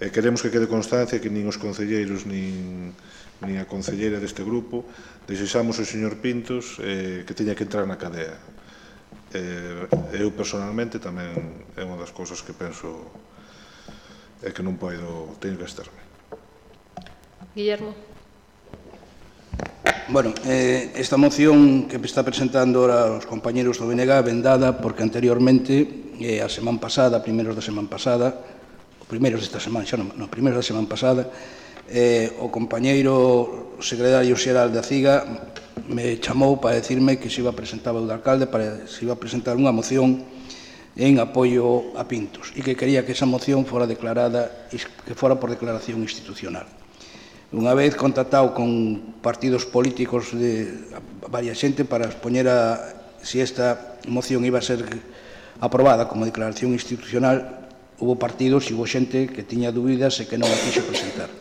Eh, queremos que quede constancia que nin os concelleiros nin, nin a concelleira deste grupo desexamos ao señor Pintos eh, que teña que entrar na cadea eh, eu personalmente tamén é unha das cousas que penso é que non poido teño que estarme Guillermo. Bueno, eh, esta moción que está presentando ahora os compañeros do BNG vendada porque anteriormente, eh, a semana pasada, primeiros da semana pasada, primeiros desta semana, xa non, no, primeiros da semana pasada, eh, o compañeiro secretario xeral da CIGA me chamou para decirme que se iba a presentar o alcalde para se iba a presentar unha moción en apoio a Pintos e que quería que esa moción fora declarada que fora por declaración institucional. Unha vez contactado con partidos políticos de varias xente para expoñer a si esta moción iba a ser aprobada como declaración institucional, hubo partidos e hubo xente que tiña dúbidas e que non a quixo presentar.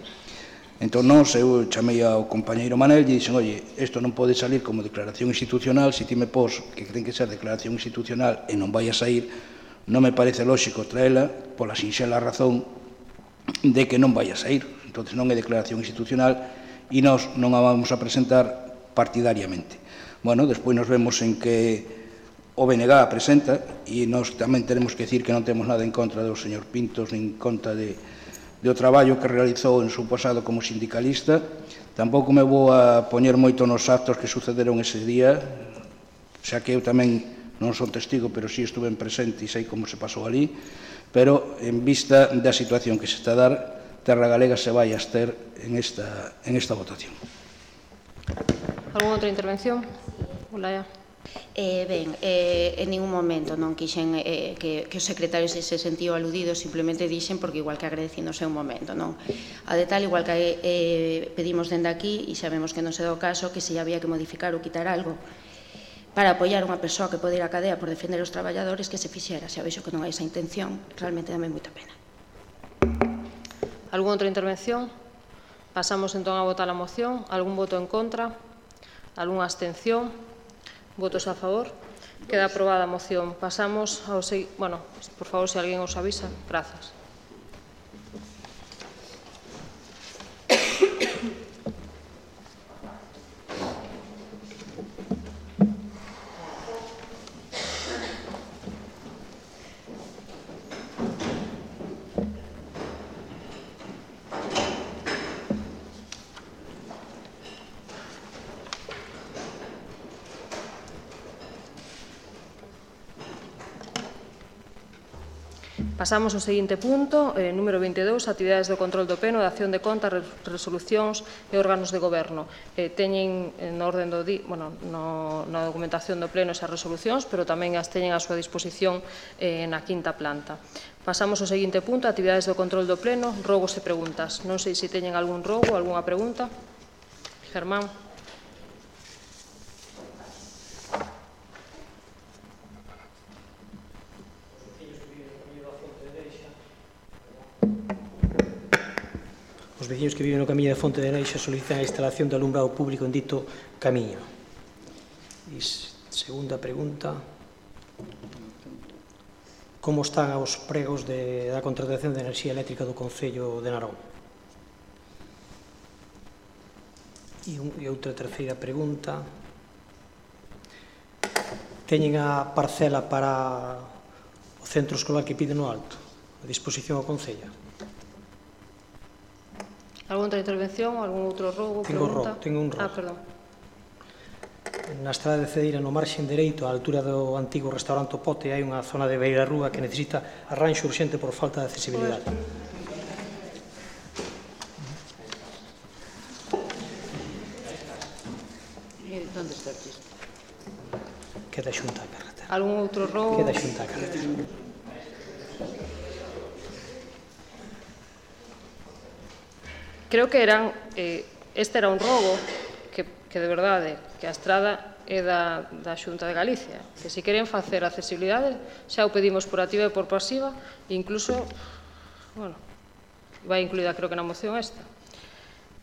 Entón, nós, eu chamei ao compañeiro Manel e dixen, oye, isto non pode salir como declaración institucional, se ti me pos que ten que ser declaración institucional e non vai a sair, non me parece lóxico traela pola sinxela razón de que non vai a sair. Entón, non é declaración institucional e nós non a vamos a presentar partidariamente. Bueno, despois nos vemos en que o BNG a presenta e nós tamén tenemos que decir que non temos nada en contra do señor Pintos, nin en contra de, do traballo que realizou en su pasado como sindicalista. Tampouco me vou a poñer moito nos actos que sucederon ese día, xa que eu tamén non son testigo, pero si sí estuve en presente e sei como se pasou ali, pero en vista da situación que se está a dar, Terra Galega se vai a ester en esta, en esta votación. Alguna outra intervención? Olaya. Eh, ben, eh, en ningún momento non quixen eh, que, que os secretarios se sentiu aludidos, simplemente dixen porque igual que agradecindo un momento, non? A detal, igual que eh, pedimos dende aquí, e sabemos que non se dá o caso, que se había que modificar ou quitar algo para apoiar unha persoa que pode ir á cadea por defender os traballadores que se fixera, se veixo que non hai esa intención, realmente dame moita pena. Algún outra intervención? Pasamos entón a votar a moción. Algún voto en contra? Algún abstención? Votos a favor. Queda aprobada a moción. Pasamos ao... Bueno, por favor, se alguén os avisa. Grazas. Pasamos ao seguinte punto, eh, número 22, actividades do control do Pleno, de acción de contas, resolucións e órganos de goberno. Eh, teñen eh, no orden do di, bueno, no, na documentación do pleno esas resolucións, pero tamén as teñen a súa disposición eh, na quinta planta. Pasamos ao seguinte punto, actividades do control do pleno, rogos e preguntas. Non sei se teñen algún rogo, algunha pregunta. Germán. veciños que viven no camiño de Fonte de Neixa solicitan a instalación de alumbrado público en dito camiño. E segunda pregunta, como están os pregos de, da contratación de enerxía eléctrica do Concello de Narón? E, un, e outra terceira pregunta, teñen a parcela para o centro escolar que piden no alto, a disposición ao Concello? Alguna outra intervención, algún outro rogo, Tengo, pregunta? roubo, tengo un rogo. Ah, perdón. Na estrada de Cedeira, no marxen dereito, á altura do antigo restaurante Pote, hai unha zona de Beira Rúa que necesita arranxo urxente por falta de accesibilidade. Pois. Eh, Onde está o? Queda xunta a carretera. Algún outro rogo? Queda xunta a carretera. Creo que eran eh, este era un robo que, que de verdade que a Estrada é da, da Xunta de Galicia, que se queren facer accesibilidade, xa o pedimos por activa e por pasiva, incluso, bueno, vai incluída creo que na moción esta,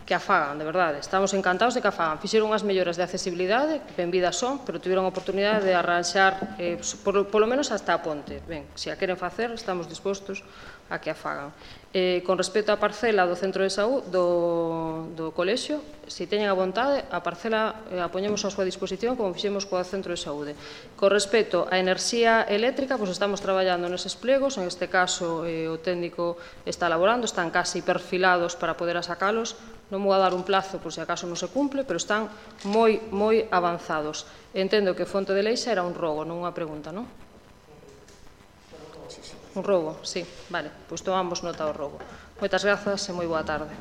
que a fagan, de verdade. Estamos encantados de que a fagan. Fixeron unhas melloras de accesibilidade, que ben son, pero tiveron a oportunidade de arranxar, eh, por, lo menos hasta a ponte. Ben, se a queren facer, estamos dispostos a que a fagan. Eh, con respecto á parcela do centro de saúde do, do colexio, se teñen a vontade, a parcela eh, a poñemos a súa disposición como fixemos coa centro de saúde. Con respecto á enerxía eléctrica, pois estamos traballando neses plegos, en este caso eh, o técnico está elaborando, están casi perfilados para poder sacalos, non vou a dar un plazo por se acaso non se cumple, pero están moi, moi avanzados. Entendo que fonte de leixa era un rogo, non unha pregunta, non? Un roubo, sí, vale, pois tomamos nota do roubo. Moitas grazas e moi boa tarde.